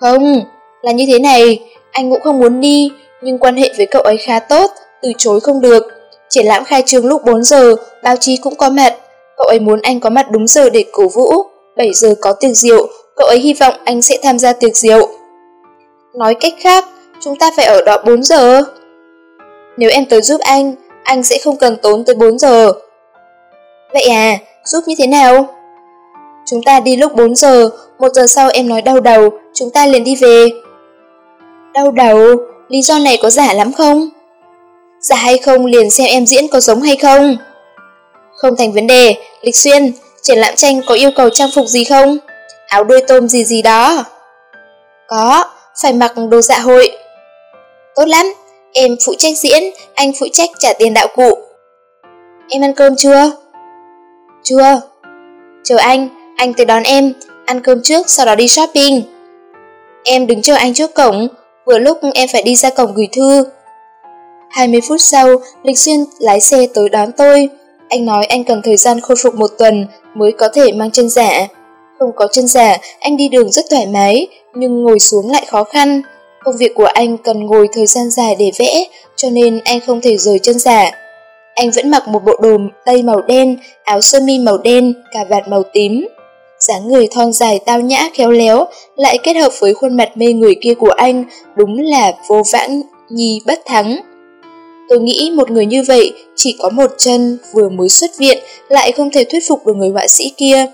A: Không, là như thế này, anh cũng không muốn đi, nhưng quan hệ với cậu ấy khá tốt, từ chối không được. Triển lãm khai trương lúc 4 giờ, báo chí cũng có mặt. Cậu ấy muốn anh có mặt đúng giờ để cổ vũ. 7 giờ có tiệc rượu, cậu ấy hy vọng anh sẽ tham gia tiệc rượu. Nói cách khác, chúng ta phải ở đó 4 giờ. Nếu em tới giúp anh, anh sẽ không cần tốn tới 4 giờ. Vậy à, giúp như thế nào? Chúng ta đi lúc 4 giờ, 1 giờ sau em nói đau đầu, chúng ta liền đi về. Đau đầu, lý do này có giả lắm không? Giả hay không liền xem em diễn có giống hay không? Không thành vấn đề, Lịch Xuyên, triển lãm tranh có yêu cầu trang phục gì không? Áo đuôi tôm gì gì đó? Có, phải mặc đồ dạ hội. Tốt lắm, em phụ trách diễn, anh phụ trách trả tiền đạo cụ. Em ăn cơm chưa? Chưa. Chờ anh, anh tới đón em, ăn cơm trước sau đó đi shopping. Em đứng chờ anh trước cổng, vừa lúc em phải đi ra cổng gửi thư. 20 phút sau, Lịch Xuyên lái xe tới đón tôi. Anh nói anh cần thời gian khôi phục một tuần mới có thể mang chân giả. Không có chân giả, anh đi đường rất thoải mái, nhưng ngồi xuống lại khó khăn. Công việc của anh cần ngồi thời gian dài để vẽ, cho nên anh không thể rời chân giả. Anh vẫn mặc một bộ đồ tây màu đen, áo sơ mi màu đen, cà vạt màu tím. dáng người thon dài tao nhã khéo léo, lại kết hợp với khuôn mặt mê người kia của anh, đúng là vô vãng nhi bất thắng. Tôi nghĩ một người như vậy chỉ có một chân vừa mới xuất viện lại không thể thuyết phục được người họa sĩ kia.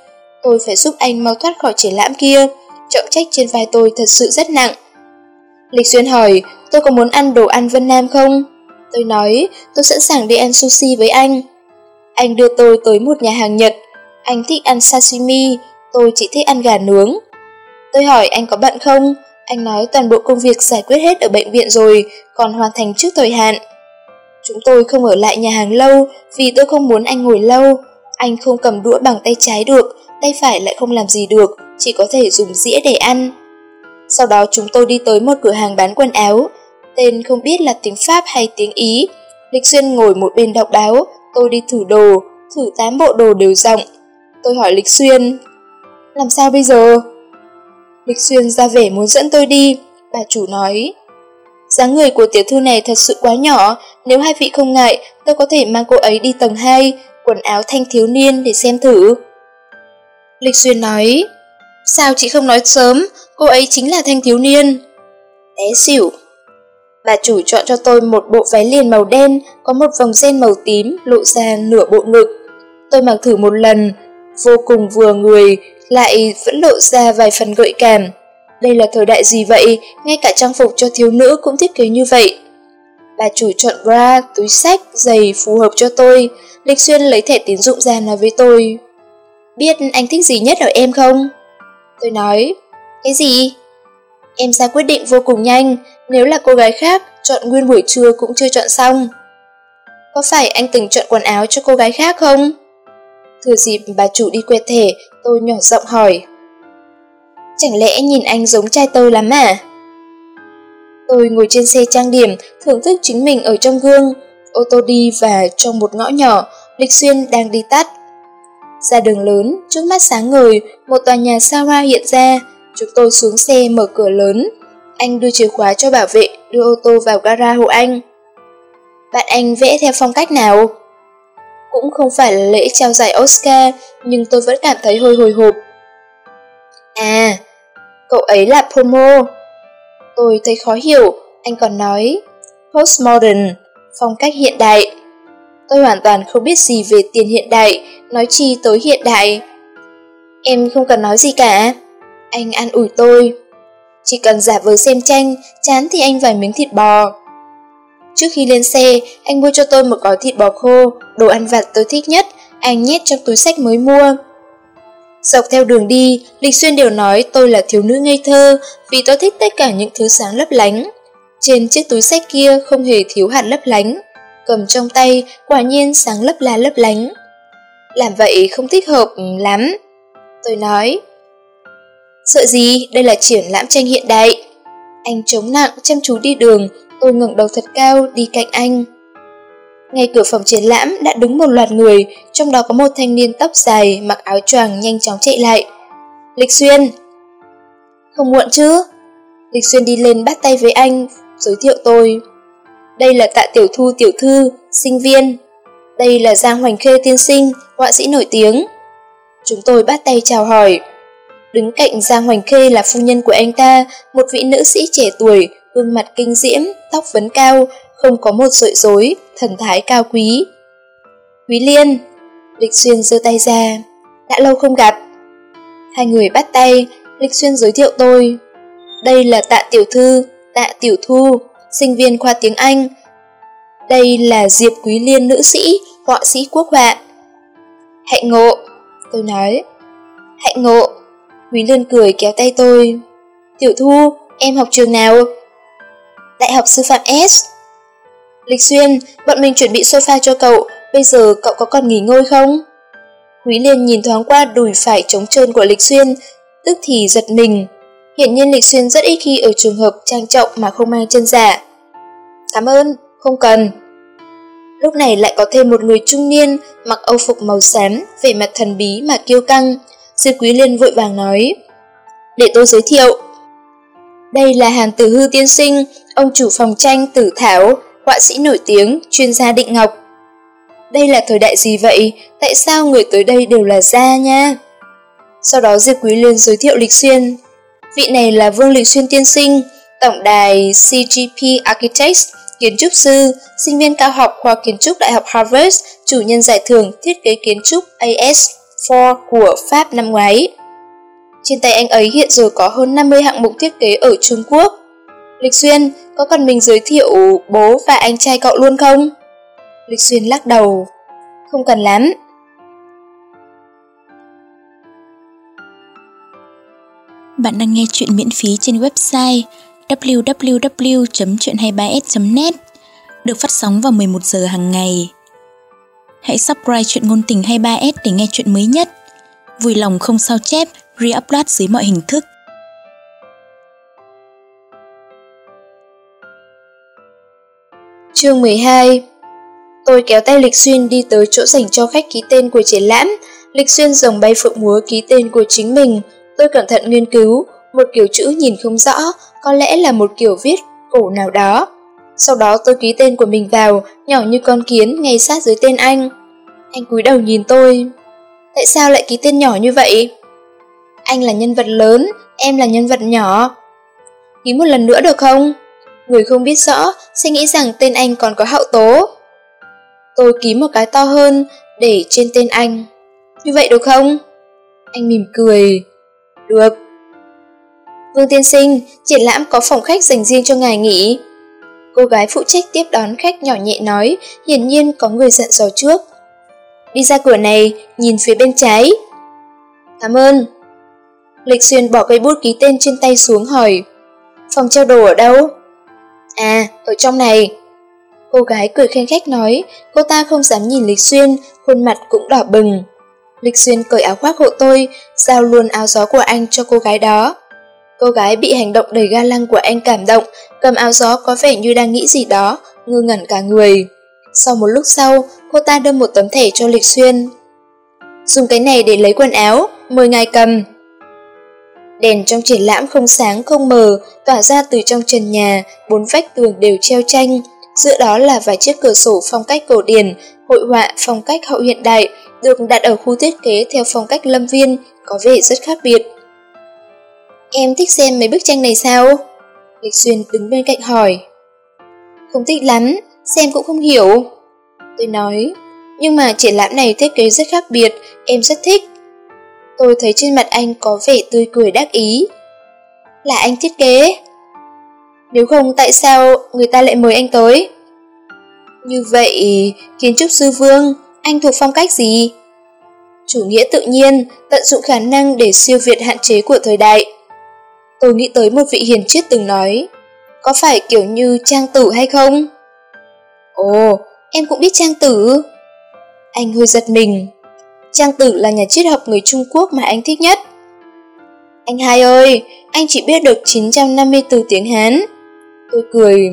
A: Tôi phải giúp anh mau thoát khỏi triển lãm kia. Trọng trách trên vai tôi thật sự rất nặng. Lịch Xuyên hỏi, tôi có muốn ăn đồ ăn Vân Nam không? Tôi nói, tôi sẵn sàng đi ăn sushi với anh. Anh đưa tôi tới một nhà hàng Nhật. Anh thích ăn sashimi, tôi chỉ thích ăn gà nướng. Tôi hỏi anh có bận không? Anh nói toàn bộ công việc giải quyết hết ở bệnh viện rồi, còn hoàn thành trước thời hạn. Chúng tôi không ở lại nhà hàng lâu vì tôi không muốn anh ngồi lâu. Anh không cầm đũa bằng tay trái được, tay phải lại không làm gì được, chỉ có thể dùng dĩa để ăn. Sau đó chúng tôi đi tới một cửa hàng bán quần áo, tên không biết là tiếng Pháp hay tiếng Ý. Lịch Xuyên ngồi một bên đọc báo, tôi đi thử đồ, thử tám bộ đồ đều rộng. Tôi hỏi Lịch Xuyên, làm sao bây giờ? Lịch Xuyên ra vẻ muốn dẫn tôi đi, bà chủ nói, dáng người của tiểu thư này thật sự quá nhỏ, nếu hai vị không ngại, tôi có thể mang cô ấy đi tầng 2, quần áo thanh thiếu niên để xem thử. Lịch Xuyên nói, sao chị không nói sớm, cô ấy chính là thanh thiếu niên. Té xỉu. Bà chủ chọn cho tôi một bộ váy liền màu đen, có một vòng ren màu tím lộ ra nửa bộ ngực. Tôi mặc thử một lần, vô cùng vừa người, lại vẫn lộ ra vài phần gợi cảm. Đây là thời đại gì vậy, ngay cả trang phục cho thiếu nữ cũng thiết kế như vậy. Bà chủ chọn bra, túi sách, giày phù hợp cho tôi. Lịch Xuyên lấy thẻ tín dụng ra nói với tôi. Biết anh thích gì nhất ở em không? Tôi nói, cái gì? Em ra quyết định vô cùng nhanh, nếu là cô gái khác, chọn nguyên buổi trưa cũng chưa chọn xong. Có phải anh từng chọn quần áo cho cô gái khác không? Thừa dịp bà chủ đi quẹt thẻ, tôi nhỏ giọng hỏi. Chẳng lẽ nhìn anh giống trai tôi lắm à? Tôi ngồi trên xe trang điểm, thưởng thức chính mình ở trong gương. Ô tô đi và trong một ngõ nhỏ, Lịch Xuyên đang đi tắt. Ra đường lớn, trước mắt sáng ngời, một tòa nhà xa hoa hiện ra. Chúng tôi xuống xe mở cửa lớn. Anh đưa chìa khóa cho bảo vệ, đưa ô tô vào gara hộ anh. Bạn anh vẽ theo phong cách nào? Cũng không phải là lễ trao giải Oscar, nhưng tôi vẫn cảm thấy hơi hồi hộp. À, cậu ấy là Pomo. Tôi thấy khó hiểu, anh còn nói postmodern, phong cách hiện đại. Tôi hoàn toàn không biết gì về tiền hiện đại, nói chi tới hiện đại. Em không cần nói gì cả. Anh an ủi tôi. Chỉ cần giả vờ xem tranh, chán thì anh vài miếng thịt bò. Trước khi lên xe, anh mua cho tôi một gói thịt bò khô, đồ ăn vặt tôi thích nhất, anh nhét trong túi sách mới mua. Dọc theo đường đi, Lịch Xuyên đều nói tôi là thiếu nữ ngây thơ vì tôi thích tất cả những thứ sáng lấp lánh. Trên chiếc túi sách kia không hề thiếu hạt lấp lánh. Cầm trong tay, quả nhiên sáng lấp la lấp lánh. Làm vậy không thích hợp ừ, lắm. Tôi nói. Sợ gì, đây là triển lãm tranh hiện đại. Anh chống nặng, chăm chú đi đường, tôi ngẩng đầu thật cao đi cạnh anh. Ngay cửa phòng triển lãm đã đứng một loạt người, trong đó có một thanh niên tóc dài, mặc áo choàng nhanh chóng chạy lại. Lịch Xuyên! Không muộn chứ? Lịch Xuyên đi lên bắt tay với anh, giới thiệu tôi. Đây là tạ tiểu thu tiểu thư, sinh viên. Đây là Giang Hoành Khê tiên sinh, họa sĩ nổi tiếng. Chúng tôi bắt tay chào hỏi. Đứng cạnh Giang Hoành Khê là phu nhân của anh ta, một vị nữ sĩ trẻ tuổi, gương mặt kinh diễm, tóc vấn cao, không có một sợi rối, thần thái cao quý. Quý Liên, Lịch Xuyên giơ tay ra, đã lâu không gặp. Hai người bắt tay, Lịch Xuyên giới thiệu tôi. Đây là tạ tiểu thư, tạ tiểu thu, sinh viên khoa tiếng Anh. Đây là Diệp Quý Liên nữ sĩ, họa sĩ quốc họa. Hạnh ngộ, tôi nói. Hạnh ngộ, Quý Liên cười kéo tay tôi. Tiểu thu, em học trường nào? Đại học sư phạm S. Lịch Xuyên, bọn mình chuẩn bị sofa cho cậu, bây giờ cậu có còn nghỉ ngơi không? Quý Liên nhìn thoáng qua đùi phải trống trơn của Lịch Xuyên, tức thì giật mình. Hiển nhiên Lịch Xuyên rất ít khi ở trường hợp trang trọng mà không mang chân giả. Cảm ơn, không cần. Lúc này lại có thêm một người trung niên, mặc âu phục màu xám, vẻ mặt thần bí mà kiêu căng. Sư Quý Liên vội vàng nói. Để tôi giới thiệu. Đây là Hàn Tử Hư Tiên Sinh, ông chủ phòng tranh Tử Thảo, họa sĩ nổi tiếng, chuyên gia định ngọc. Đây là thời đại gì vậy? Tại sao người tới đây đều là gia nha? Sau đó Diệp Quý Liên giới thiệu Lịch Xuyên. Vị này là Vương Lịch Xuyên tiên sinh, tổng đài CGP Architects, kiến trúc sư, sinh viên cao học khoa kiến trúc Đại học Harvard, chủ nhân giải thưởng thiết kế kiến trúc AS4 của Pháp năm ngoái. Trên tay anh ấy hiện giờ có hơn 50 hạng mục thiết kế ở Trung Quốc. Lịch Xuyên, có cần mình giới thiệu bố và anh trai cậu luôn không? Lịch Xuyên lắc đầu. Không cần lắm.
B: Bạn đang nghe chuyện miễn phí trên website www.chuyện23s.net được phát sóng vào 11 giờ hàng ngày. Hãy subscribe chuyện ngôn tình 23s để nghe chuyện mới nhất. Vui lòng không sao chép, re-upload dưới mọi hình thức.
A: Chương 12 Tôi kéo tay Lịch Xuyên đi tới chỗ dành cho khách ký tên của triển lãm. Lịch Xuyên dòng bay phượng múa ký tên của chính mình. Tôi cẩn thận nghiên cứu, một kiểu chữ nhìn không rõ, có lẽ là một kiểu viết cổ nào đó. Sau đó tôi ký tên của mình vào, nhỏ như con kiến ngay sát dưới tên anh. Anh cúi đầu nhìn tôi. Tại sao lại ký tên nhỏ như vậy? Anh là nhân vật lớn, em là nhân vật nhỏ. Ký một lần nữa được không? Người không biết rõ sẽ nghĩ rằng tên anh còn có hậu tố. Tôi ký một cái to hơn để trên tên anh. Như vậy được không? Anh mỉm cười. Được. Vương tiên sinh, triển lãm có phòng khách dành riêng cho ngài nghỉ. Cô gái phụ trách tiếp đón khách nhỏ nhẹ nói, hiển nhiên có người dặn dò trước. Đi ra cửa này, nhìn phía bên trái. Cảm ơn. Lịch Xuyên bỏ cây bút ký tên trên tay xuống hỏi. Phòng treo đồ ở đâu? À, ở trong này. Cô gái cười khen khách nói, cô ta không dám nhìn Lịch Xuyên, khuôn mặt cũng đỏ bừng. Lịch Xuyên cởi áo khoác hộ tôi, giao luôn áo gió của anh cho cô gái đó. Cô gái bị hành động đầy ga lăng của anh cảm động, cầm áo gió có vẻ như đang nghĩ gì đó, ngơ ngẩn cả người. Sau một lúc sau, cô ta đưa một tấm thẻ cho Lịch Xuyên. Dùng cái này để lấy quần áo, mời ngài cầm. Đèn trong triển lãm không sáng không mờ, tỏa ra từ trong trần nhà, bốn vách tường đều treo tranh. Giữa đó là vài chiếc cửa sổ phong cách cổ điển, hội họa phong cách hậu hiện đại, được đặt ở khu thiết kế theo phong cách lâm viên, có vẻ rất khác biệt. Em thích xem mấy bức tranh này sao? Lịch Xuyên đứng bên cạnh hỏi. Không thích lắm, xem cũng không hiểu. Tôi nói, nhưng mà triển lãm này thiết kế rất khác biệt, em rất thích. Tôi thấy trên mặt anh có vẻ tươi cười đắc ý. Là anh thiết kế. Nếu không tại sao người ta lại mời anh tới? Như vậy, kiến trúc sư vương, anh thuộc phong cách gì? Chủ nghĩa tự nhiên, tận dụng khả năng để siêu việt hạn chế của thời đại. Tôi nghĩ tới một vị hiền triết từng nói, có phải kiểu như trang tử hay không? Ồ, em cũng biết trang tử. Anh hơi giật mình. Trang tử là nhà triết học người Trung Quốc mà anh thích nhất. Anh hai ơi, anh chỉ biết được 954 tiếng Hán. Tôi cười,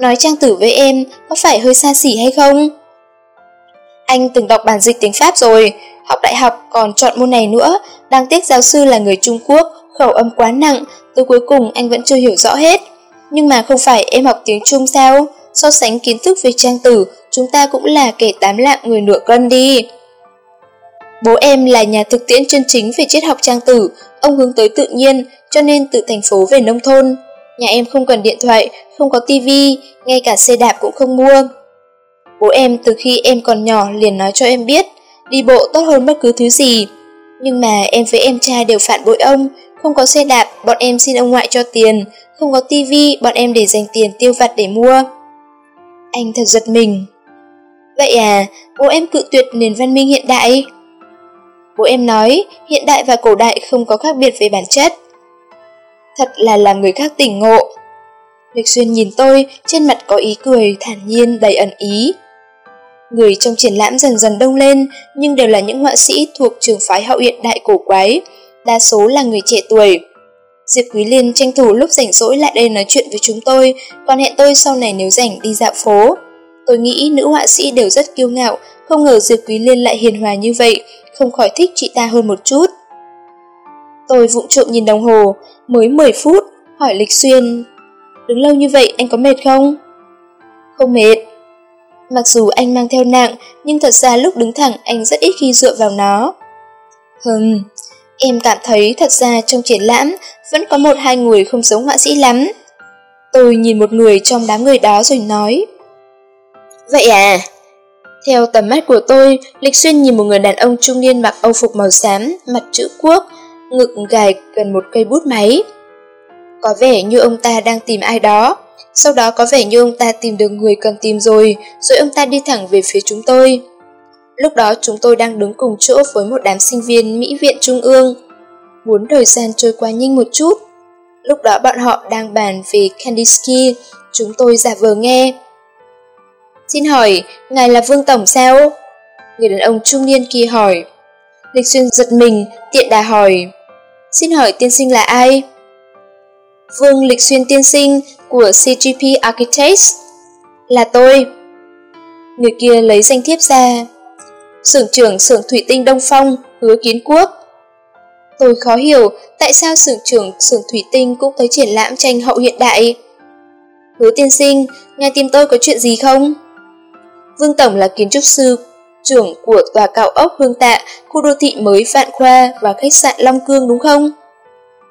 A: nói trang tử với em có phải hơi xa xỉ hay không? Anh từng đọc bản dịch tiếng Pháp rồi, học đại học còn chọn môn này nữa, đáng tiếc giáo sư là người Trung Quốc, khẩu âm quá nặng, từ cuối cùng anh vẫn chưa hiểu rõ hết. Nhưng mà không phải em học tiếng Trung sao? so sánh kiến thức về trang tử, chúng ta cũng là kẻ tám lạng người nửa cân đi. Bố em là nhà thực tiễn chân chính về triết học trang tử, ông hướng tới tự nhiên, cho nên từ thành phố về nông thôn. Nhà em không cần điện thoại, không có tivi, ngay cả xe đạp cũng không mua. Bố em từ khi em còn nhỏ liền nói cho em biết, đi bộ tốt hơn bất cứ thứ gì. Nhưng mà em với em trai đều phản bội ông, không có xe đạp, bọn em xin ông ngoại cho tiền, không có tivi, bọn em để dành tiền tiêu vặt để mua. Anh thật giật mình. Vậy à, bố em cự tuyệt nền văn minh hiện đại? Bố em nói, hiện đại và cổ đại không có khác biệt về bản chất. Thật là làm người khác tỉnh ngộ. Lịch Xuyên nhìn tôi, trên mặt có ý cười, thản nhiên, đầy ẩn ý. Người trong triển lãm dần dần đông lên, nhưng đều là những họa sĩ thuộc trường phái hậu hiện đại cổ quái, đa số là người trẻ tuổi. Diệp Quý Liên tranh thủ lúc rảnh rỗi lại đây nói chuyện với chúng tôi, còn hẹn tôi sau này nếu rảnh đi dạo phố. Tôi nghĩ nữ họa sĩ đều rất kiêu ngạo, không ngờ Diệp Quý Liên lại hiền hòa như vậy, không khỏi thích chị ta hơn một chút. Tôi vụng trộm nhìn đồng hồ, mới 10 phút, hỏi Lịch Xuyên. Đứng lâu như vậy anh có mệt không? Không mệt. Mặc dù anh mang theo nặng, nhưng thật ra lúc đứng thẳng anh rất ít khi dựa vào nó. Hừm, em cảm thấy thật ra trong triển lãm vẫn có một hai người không giống họa sĩ lắm. Tôi nhìn một người trong đám người đó rồi nói. Vậy à? Theo tầm mắt của tôi, Lịch Xuyên nhìn một người đàn ông trung niên mặc âu phục màu xám, mặt chữ quốc, ngực gài gần một cây bút máy. Có vẻ như ông ta đang tìm ai đó, sau đó có vẻ như ông ta tìm được người cần tìm rồi, rồi ông ta đi thẳng về phía chúng tôi. Lúc đó chúng tôi đang đứng cùng chỗ với một đám sinh viên Mỹ viện Trung ương. Muốn thời gian trôi qua nhanh một chút. Lúc đó bọn họ đang bàn về Kandinsky, chúng tôi giả vờ nghe. Xin hỏi, ngài là Vương Tổng sao? Người đàn ông trung niên kia hỏi. Lịch Xuyên giật mình, tiện đà hỏi. Xin hỏi tiên sinh là ai? Vương Lịch Xuyên tiên sinh của CGP Architects. Là tôi. Người kia lấy danh thiếp ra. Sưởng trưởng sưởng thủy tinh Đông Phong, hứa kiến quốc. Tôi khó hiểu tại sao sưởng trưởng sưởng thủy tinh cũng tới triển lãm tranh hậu hiện đại. Hứa tiên sinh, ngài tìm tôi có chuyện gì không? Vương Tổng là kiến trúc sư, trưởng của tòa cao ốc Hương Tạ, khu đô thị mới Vạn Khoa và khách sạn Long Cương đúng không?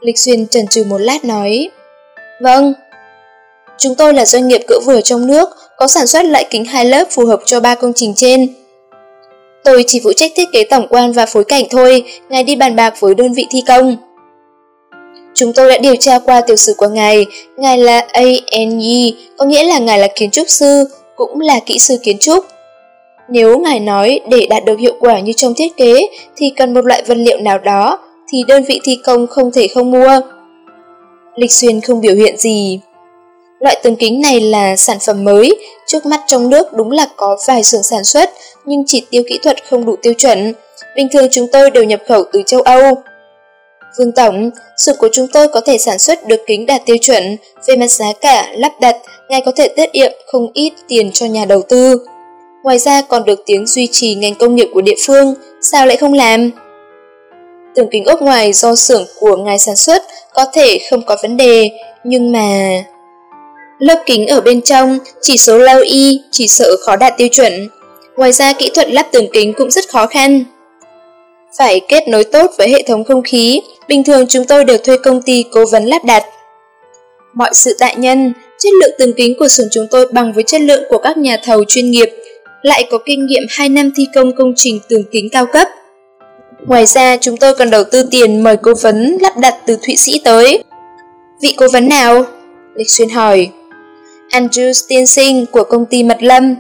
A: Lịch Xuyên trần trừ một lát nói. Vâng. Chúng tôi là doanh nghiệp cỡ vừa trong nước, có sản xuất lại kính hai lớp phù hợp cho ba công trình trên. Tôi chỉ phụ trách thiết kế tổng quan và phối cảnh thôi, ngài đi bàn bạc với đơn vị thi công. Chúng tôi đã điều tra qua tiểu sử của ngài, ngài là ANE, có nghĩa là ngài là kiến trúc sư, cũng là kỹ sư kiến trúc. Nếu ngài nói để đạt được hiệu quả như trong thiết kế thì cần một loại vật liệu nào đó, thì đơn vị thi công không thể không mua. Lịch Xuyên không biểu hiện gì. Loại tường kính này là sản phẩm mới, trước mắt trong nước đúng là có vài xưởng sản xuất, nhưng chỉ tiêu kỹ thuật không đủ tiêu chuẩn. Bình thường chúng tôi đều nhập khẩu từ châu Âu. Vương Tổng, xưởng của chúng tôi có thể sản xuất được kính đạt tiêu chuẩn, về mặt giá cả, lắp đặt, ngài có thể tiết kiệm không ít tiền cho nhà đầu tư. Ngoài ra còn được tiếng duy trì ngành công nghiệp của địa phương, sao lại không làm? Tường kính ốp ngoài do xưởng của ngài sản xuất có thể không có vấn đề, nhưng mà... Lớp kính ở bên trong, chỉ số lau y, chỉ sợ khó đạt tiêu chuẩn. Ngoài ra kỹ thuật lắp tường kính cũng rất khó khăn. Phải kết nối tốt với hệ thống không khí, bình thường chúng tôi đều thuê công ty cố vấn lắp đặt. Mọi sự tại nhân, chất lượng tường kính của xưởng chúng tôi bằng với chất lượng của các nhà thầu chuyên nghiệp, lại có kinh nghiệm 2 năm thi công công trình tường kính cao cấp. Ngoài ra, chúng tôi còn đầu tư tiền mời cố vấn lắp đặt từ Thụy Sĩ tới. Vị cố vấn nào? Lịch Xuyên hỏi. Andrew tiên sinh của công ty Mật Lâm.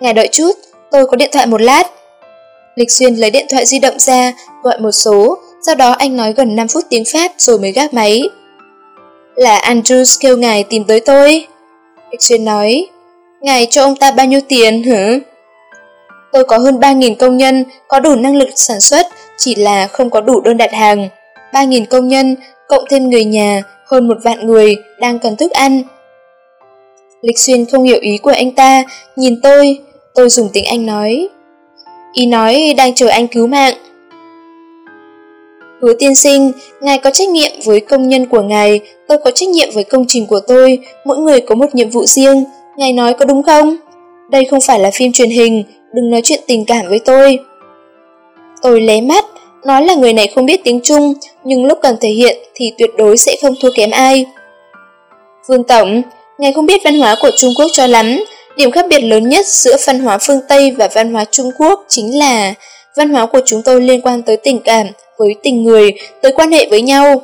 A: Ngài đợi chút, tôi có điện thoại một lát. Lịch Xuyên lấy điện thoại di động ra, gọi một số, sau đó anh nói gần 5 phút tiếng Pháp rồi mới gác máy. Là Andrews kêu ngài tìm tới tôi. Lịch Xuyên nói, ngài cho ông ta bao nhiêu tiền hả? Tôi có hơn 3.000 công nhân, có đủ năng lực sản xuất, chỉ là không có đủ đơn đặt hàng. 3.000 công nhân, cộng thêm người nhà, hơn một vạn người, đang cần thức ăn. Lịch Xuyên không hiểu ý của anh ta, nhìn tôi, tôi dùng tiếng Anh nói. Ý nói đang chờ anh cứu mạng. Hứa tiên sinh, ngài có trách nhiệm với công nhân của ngài, tôi có trách nhiệm với công trình của tôi, mỗi người có một nhiệm vụ riêng, ngài nói có đúng không? Đây không phải là phim truyền hình, đừng nói chuyện tình cảm với tôi. Tôi lé mắt, nói là người này không biết tiếng Trung, nhưng lúc cần thể hiện thì tuyệt đối sẽ không thua kém ai. Vương Tổng, ngài không biết văn hóa của Trung Quốc cho lắm, điểm khác biệt lớn nhất giữa văn hóa phương Tây và văn hóa Trung Quốc chính là văn hóa của chúng tôi liên quan tới tình cảm, với tình người, tới quan hệ với nhau.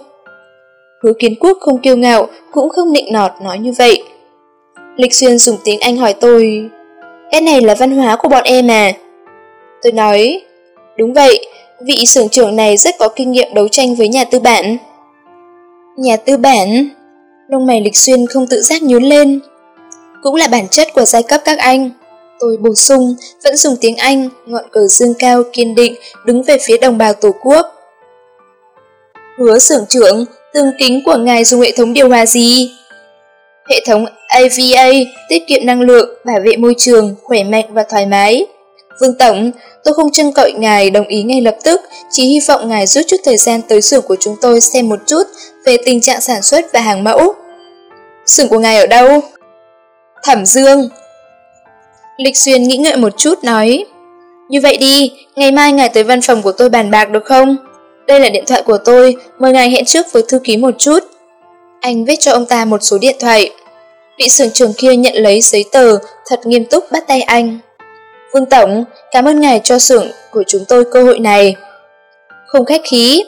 A: Hứa kiến quốc không kiêu ngạo, cũng không nịnh nọt nói như vậy. Lịch Xuyên dùng tiếng Anh hỏi tôi, cái này là văn hóa của bọn em à? Tôi nói, đúng vậy, vị sưởng trưởng này rất có kinh nghiệm đấu tranh với nhà tư bản. Nhà tư bản? Lông mày Lịch Xuyên không tự giác nhún lên. Cũng là bản chất của giai cấp các anh. Tôi bổ sung, vẫn dùng tiếng Anh, ngọn cờ dương cao kiên định, đứng về phía đồng bào Tổ quốc. Hứa sưởng trưởng, tường kính của ngài dùng hệ thống điều hòa gì? Hệ thống AVA, tiết kiệm năng lượng, bảo vệ môi trường, khỏe mạnh và thoải mái. Vương Tổng, tôi không trưng cậy ngài đồng ý ngay lập tức, chỉ hy vọng ngài rút chút thời gian tới xưởng của chúng tôi xem một chút về tình trạng sản xuất và hàng mẫu. Xưởng của ngài ở đâu? Thẩm Dương. Lịch Xuyên nghĩ ngợi một chút nói, như vậy đi, ngày mai ngài tới văn phòng của tôi bàn bạc được không? Đây là điện thoại của tôi, mời ngài hẹn trước với thư ký một chút. Anh viết cho ông ta một số điện thoại. Vị sưởng trưởng kia nhận lấy giấy tờ, thật nghiêm túc bắt tay anh. Vương Tổng, cảm ơn ngài cho xưởng của chúng tôi cơ hội này. Không khách khí.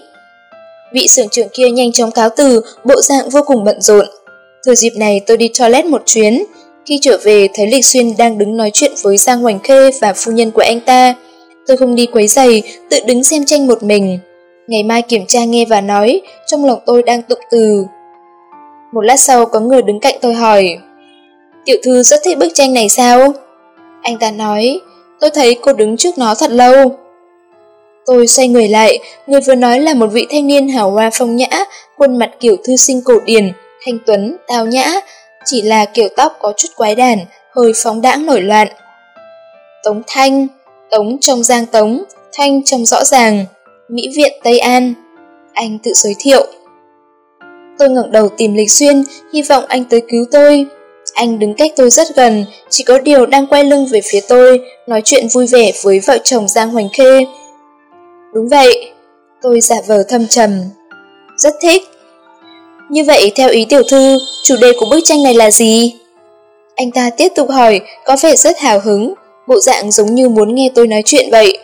A: Vị sưởng trưởng kia nhanh chóng cáo từ, bộ dạng vô cùng bận rộn. Thừa dịp này tôi đi toilet một chuyến. Khi trở về thấy Lịch Xuyên đang đứng nói chuyện với Giang Hoành Khê và phu nhân của anh ta. Tôi không đi quấy giày, tự đứng xem tranh một mình. Ngày mai kiểm tra nghe và nói, trong lòng tôi đang tụng từ. Một lát sau có người đứng cạnh tôi hỏi, Tiểu thư rất thích bức tranh này sao? Anh ta nói, tôi thấy cô đứng trước nó thật lâu. Tôi xoay người lại, người vừa nói là một vị thanh niên hào hoa phong nhã, khuôn mặt kiểu thư sinh cổ điển, thanh tuấn, tao nhã, chỉ là kiểu tóc có chút quái đản, hơi phóng đãng nổi loạn. Tống Thanh, Tống trong giang tống, Thanh trong rõ ràng. Mỹ viện Tây An. Anh tự giới thiệu. Tôi ngẩng đầu tìm Lịch Xuyên, hy vọng anh tới cứu tôi. Anh đứng cách tôi rất gần, chỉ có điều đang quay lưng về phía tôi, nói chuyện vui vẻ với vợ chồng Giang Hoành Khê. Đúng vậy, tôi giả vờ thâm trầm. Rất thích. Như vậy theo ý tiểu thư, chủ đề của bức tranh này là gì? Anh ta tiếp tục hỏi, có vẻ rất hào hứng, bộ dạng giống như muốn nghe tôi nói chuyện vậy.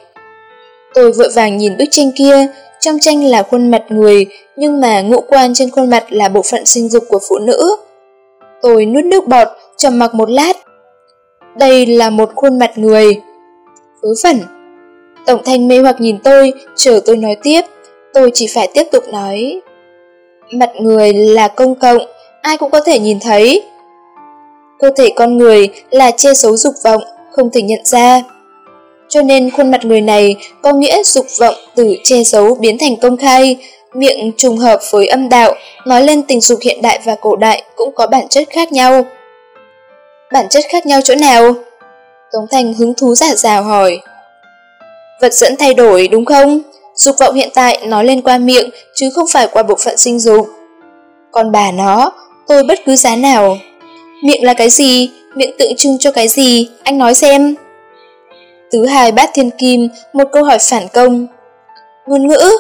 A: Tôi vội vàng nhìn bức tranh kia, trong tranh là khuôn mặt người, nhưng mà ngũ quan trên khuôn mặt là bộ phận sinh dục của phụ nữ. Tôi nuốt nước bọt, trầm mặc một lát. Đây là một khuôn mặt người. Vớ vẩn. Tổng thanh mê hoặc nhìn tôi, chờ tôi nói tiếp. Tôi chỉ phải tiếp tục nói. Mặt người là công cộng, ai cũng có thể nhìn thấy. Cơ thể con người là che giấu dục vọng, không thể nhận ra. Cho nên khuôn mặt người này có nghĩa dục vọng từ che giấu biến thành công khai, miệng trùng hợp với âm đạo, nói lên tình dục hiện đại và cổ đại cũng có bản chất khác nhau. Bản chất khác nhau chỗ nào? Tống Thành hứng thú giả rào hỏi. Vật dẫn thay đổi đúng không? Dục vọng hiện tại nói lên qua miệng chứ không phải qua bộ phận sinh dục. Còn bà nó, tôi bất cứ giá nào. Miệng là cái gì? Miệng tượng trưng cho cái gì? Anh nói xem tứ hai bát thiên kim, một câu hỏi phản công. Ngôn ngữ?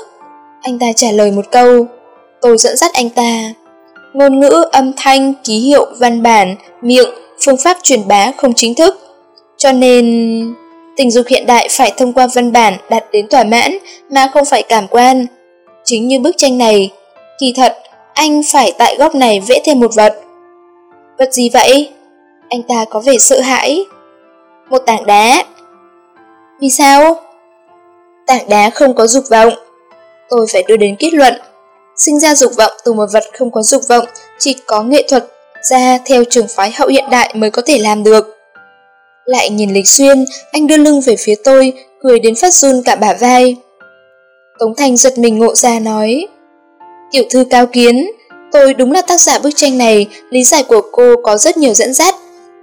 A: Anh ta trả lời một câu. Tôi dẫn dắt anh ta. Ngôn ngữ, âm thanh, ký hiệu, văn bản, miệng, phương pháp truyền bá không chính thức. Cho nên... Tình dục hiện đại phải thông qua văn bản đạt đến thỏa mãn mà không phải cảm quan. Chính như bức tranh này, kỳ thật, anh phải tại góc này vẽ thêm một vật. Vật gì vậy? Anh ta có vẻ sợ hãi. Một tảng đá. Vì sao? Tảng đá không có dục vọng. Tôi phải đưa đến kết luận. Sinh ra dục vọng từ một vật không có dục vọng chỉ có nghệ thuật ra theo trường phái hậu hiện đại mới có thể làm được. Lại nhìn Lịch Xuyên, anh đưa lưng về phía tôi, cười đến phát run cả bả vai. Tống thành giật mình ngộ ra nói Tiểu thư cao kiến, tôi đúng là tác giả bức tranh này, lý giải của cô có rất nhiều dẫn dắt.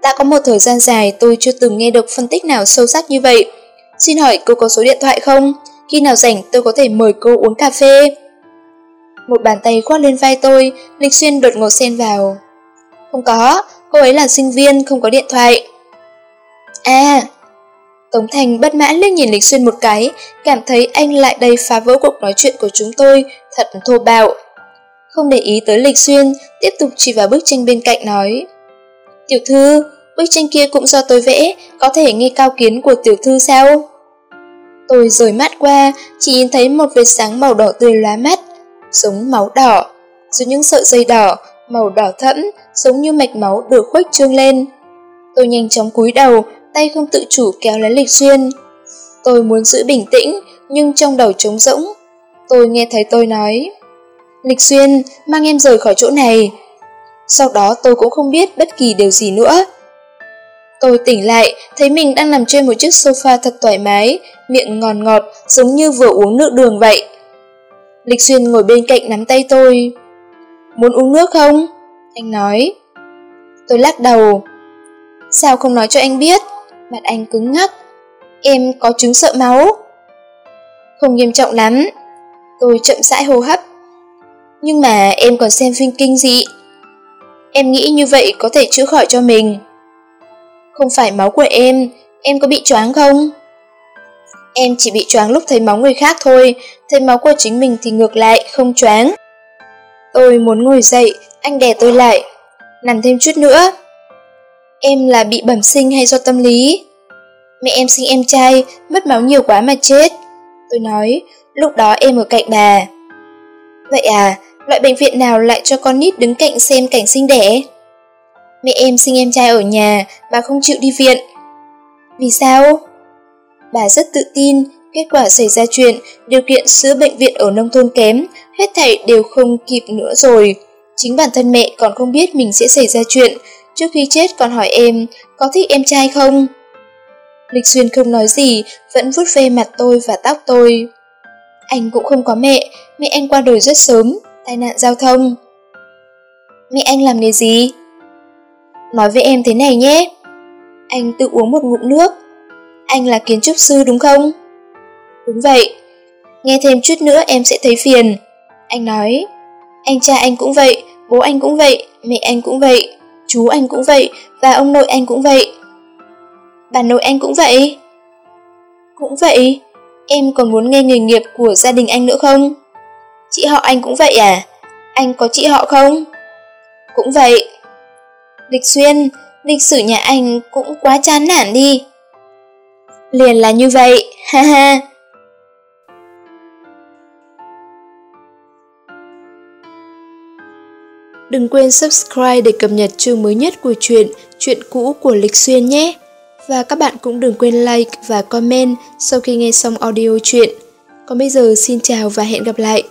A: Đã có một thời gian dài tôi chưa từng nghe được phân tích nào sâu sắc như vậy. Xin hỏi cô có số điện thoại không? Khi nào rảnh tôi có thể mời cô uống cà phê. Một bàn tay khoác lên vai tôi, Lịch Xuyên đột ngột xen vào. Không có, cô ấy là sinh viên, không có điện thoại. À, Tống Thành bất mãn liếc nhìn Lịch Xuyên một cái, cảm thấy anh lại đây phá vỡ cuộc nói chuyện của chúng tôi, thật thô bạo. Không để ý tới Lịch Xuyên, tiếp tục chỉ vào bức tranh bên cạnh nói. Tiểu thư, bức tranh kia cũng do tôi vẽ, có thể nghe cao kiến của tiểu thư sao? Tôi rời mắt qua, chỉ nhìn thấy một vệt sáng màu đỏ tươi lóa mắt, giống máu đỏ, dưới những sợi dây đỏ, màu đỏ thẫm, giống như mạch máu được khuếch trương lên. Tôi nhanh chóng cúi đầu, tay không tự chủ kéo lấy Lịch Xuyên. Tôi muốn giữ bình tĩnh, nhưng trong đầu trống rỗng. Tôi nghe thấy tôi nói, Lịch Xuyên, mang em rời khỏi chỗ này. Sau đó tôi cũng không biết bất kỳ điều gì nữa. Tôi tỉnh lại, thấy mình đang nằm trên một chiếc sofa thật thoải mái, miệng ngọt ngọt, giống như vừa uống nước đường vậy. Lịch Xuyên ngồi bên cạnh nắm tay tôi. Muốn uống nước không? Anh nói. Tôi lắc đầu. Sao không nói cho anh biết? Mặt anh cứng ngắc. Em có chứng sợ máu. Không nghiêm trọng lắm. Tôi chậm rãi hô hấp. Nhưng mà em còn xem phim kinh dị. Em nghĩ như vậy có thể chữa khỏi cho mình. Không phải máu của em, em có bị choáng không? Em chỉ bị choáng lúc thấy máu người khác thôi, thấy máu của chính mình thì ngược lại, không choáng. Tôi muốn ngồi dậy, anh đè tôi lại. Nằm thêm chút nữa. Em là bị bẩm sinh hay do tâm lý? Mẹ em sinh em trai, mất máu nhiều quá mà chết. Tôi nói, lúc đó em ở cạnh bà. Vậy à, loại bệnh viện nào lại cho con nít đứng cạnh xem cảnh sinh đẻ? Mẹ em sinh em trai ở nhà, bà không chịu đi viện. Vì sao? Bà rất tự tin, kết quả xảy ra chuyện, điều kiện sữa bệnh viện ở nông thôn kém, hết thảy đều không kịp nữa rồi. Chính bản thân mẹ còn không biết mình sẽ xảy ra chuyện, trước khi chết còn hỏi em, có thích em trai không? Lịch Xuyên không nói gì, vẫn vuốt ve mặt tôi và tóc tôi. Anh cũng không có mẹ, mẹ anh qua đời rất sớm, tai nạn giao thông. Mẹ anh làm nghề gì? Nói với em thế này nhé. Anh tự uống một ngụm nước. Anh là kiến trúc sư đúng không? Đúng vậy. Nghe thêm chút nữa em sẽ thấy phiền. Anh nói. Anh cha anh cũng vậy, bố anh cũng vậy, mẹ anh cũng vậy, chú anh cũng vậy, và ông nội anh cũng vậy. Bà nội anh cũng vậy. Cũng vậy. Em còn muốn nghe nghề nghiệp của gia đình anh nữa không? Chị họ anh cũng vậy à? Anh có chị họ không? Cũng vậy. Lịch Xuyên, lịch sử nhà anh cũng quá chán nản đi. Liền là như vậy, ha ha. Đừng quên subscribe để cập nhật chương mới nhất của truyện chuyện cũ của Lịch Xuyên nhé. Và các bạn cũng đừng quên like và comment sau khi nghe xong audio chuyện. Còn bây giờ xin chào và hẹn gặp lại.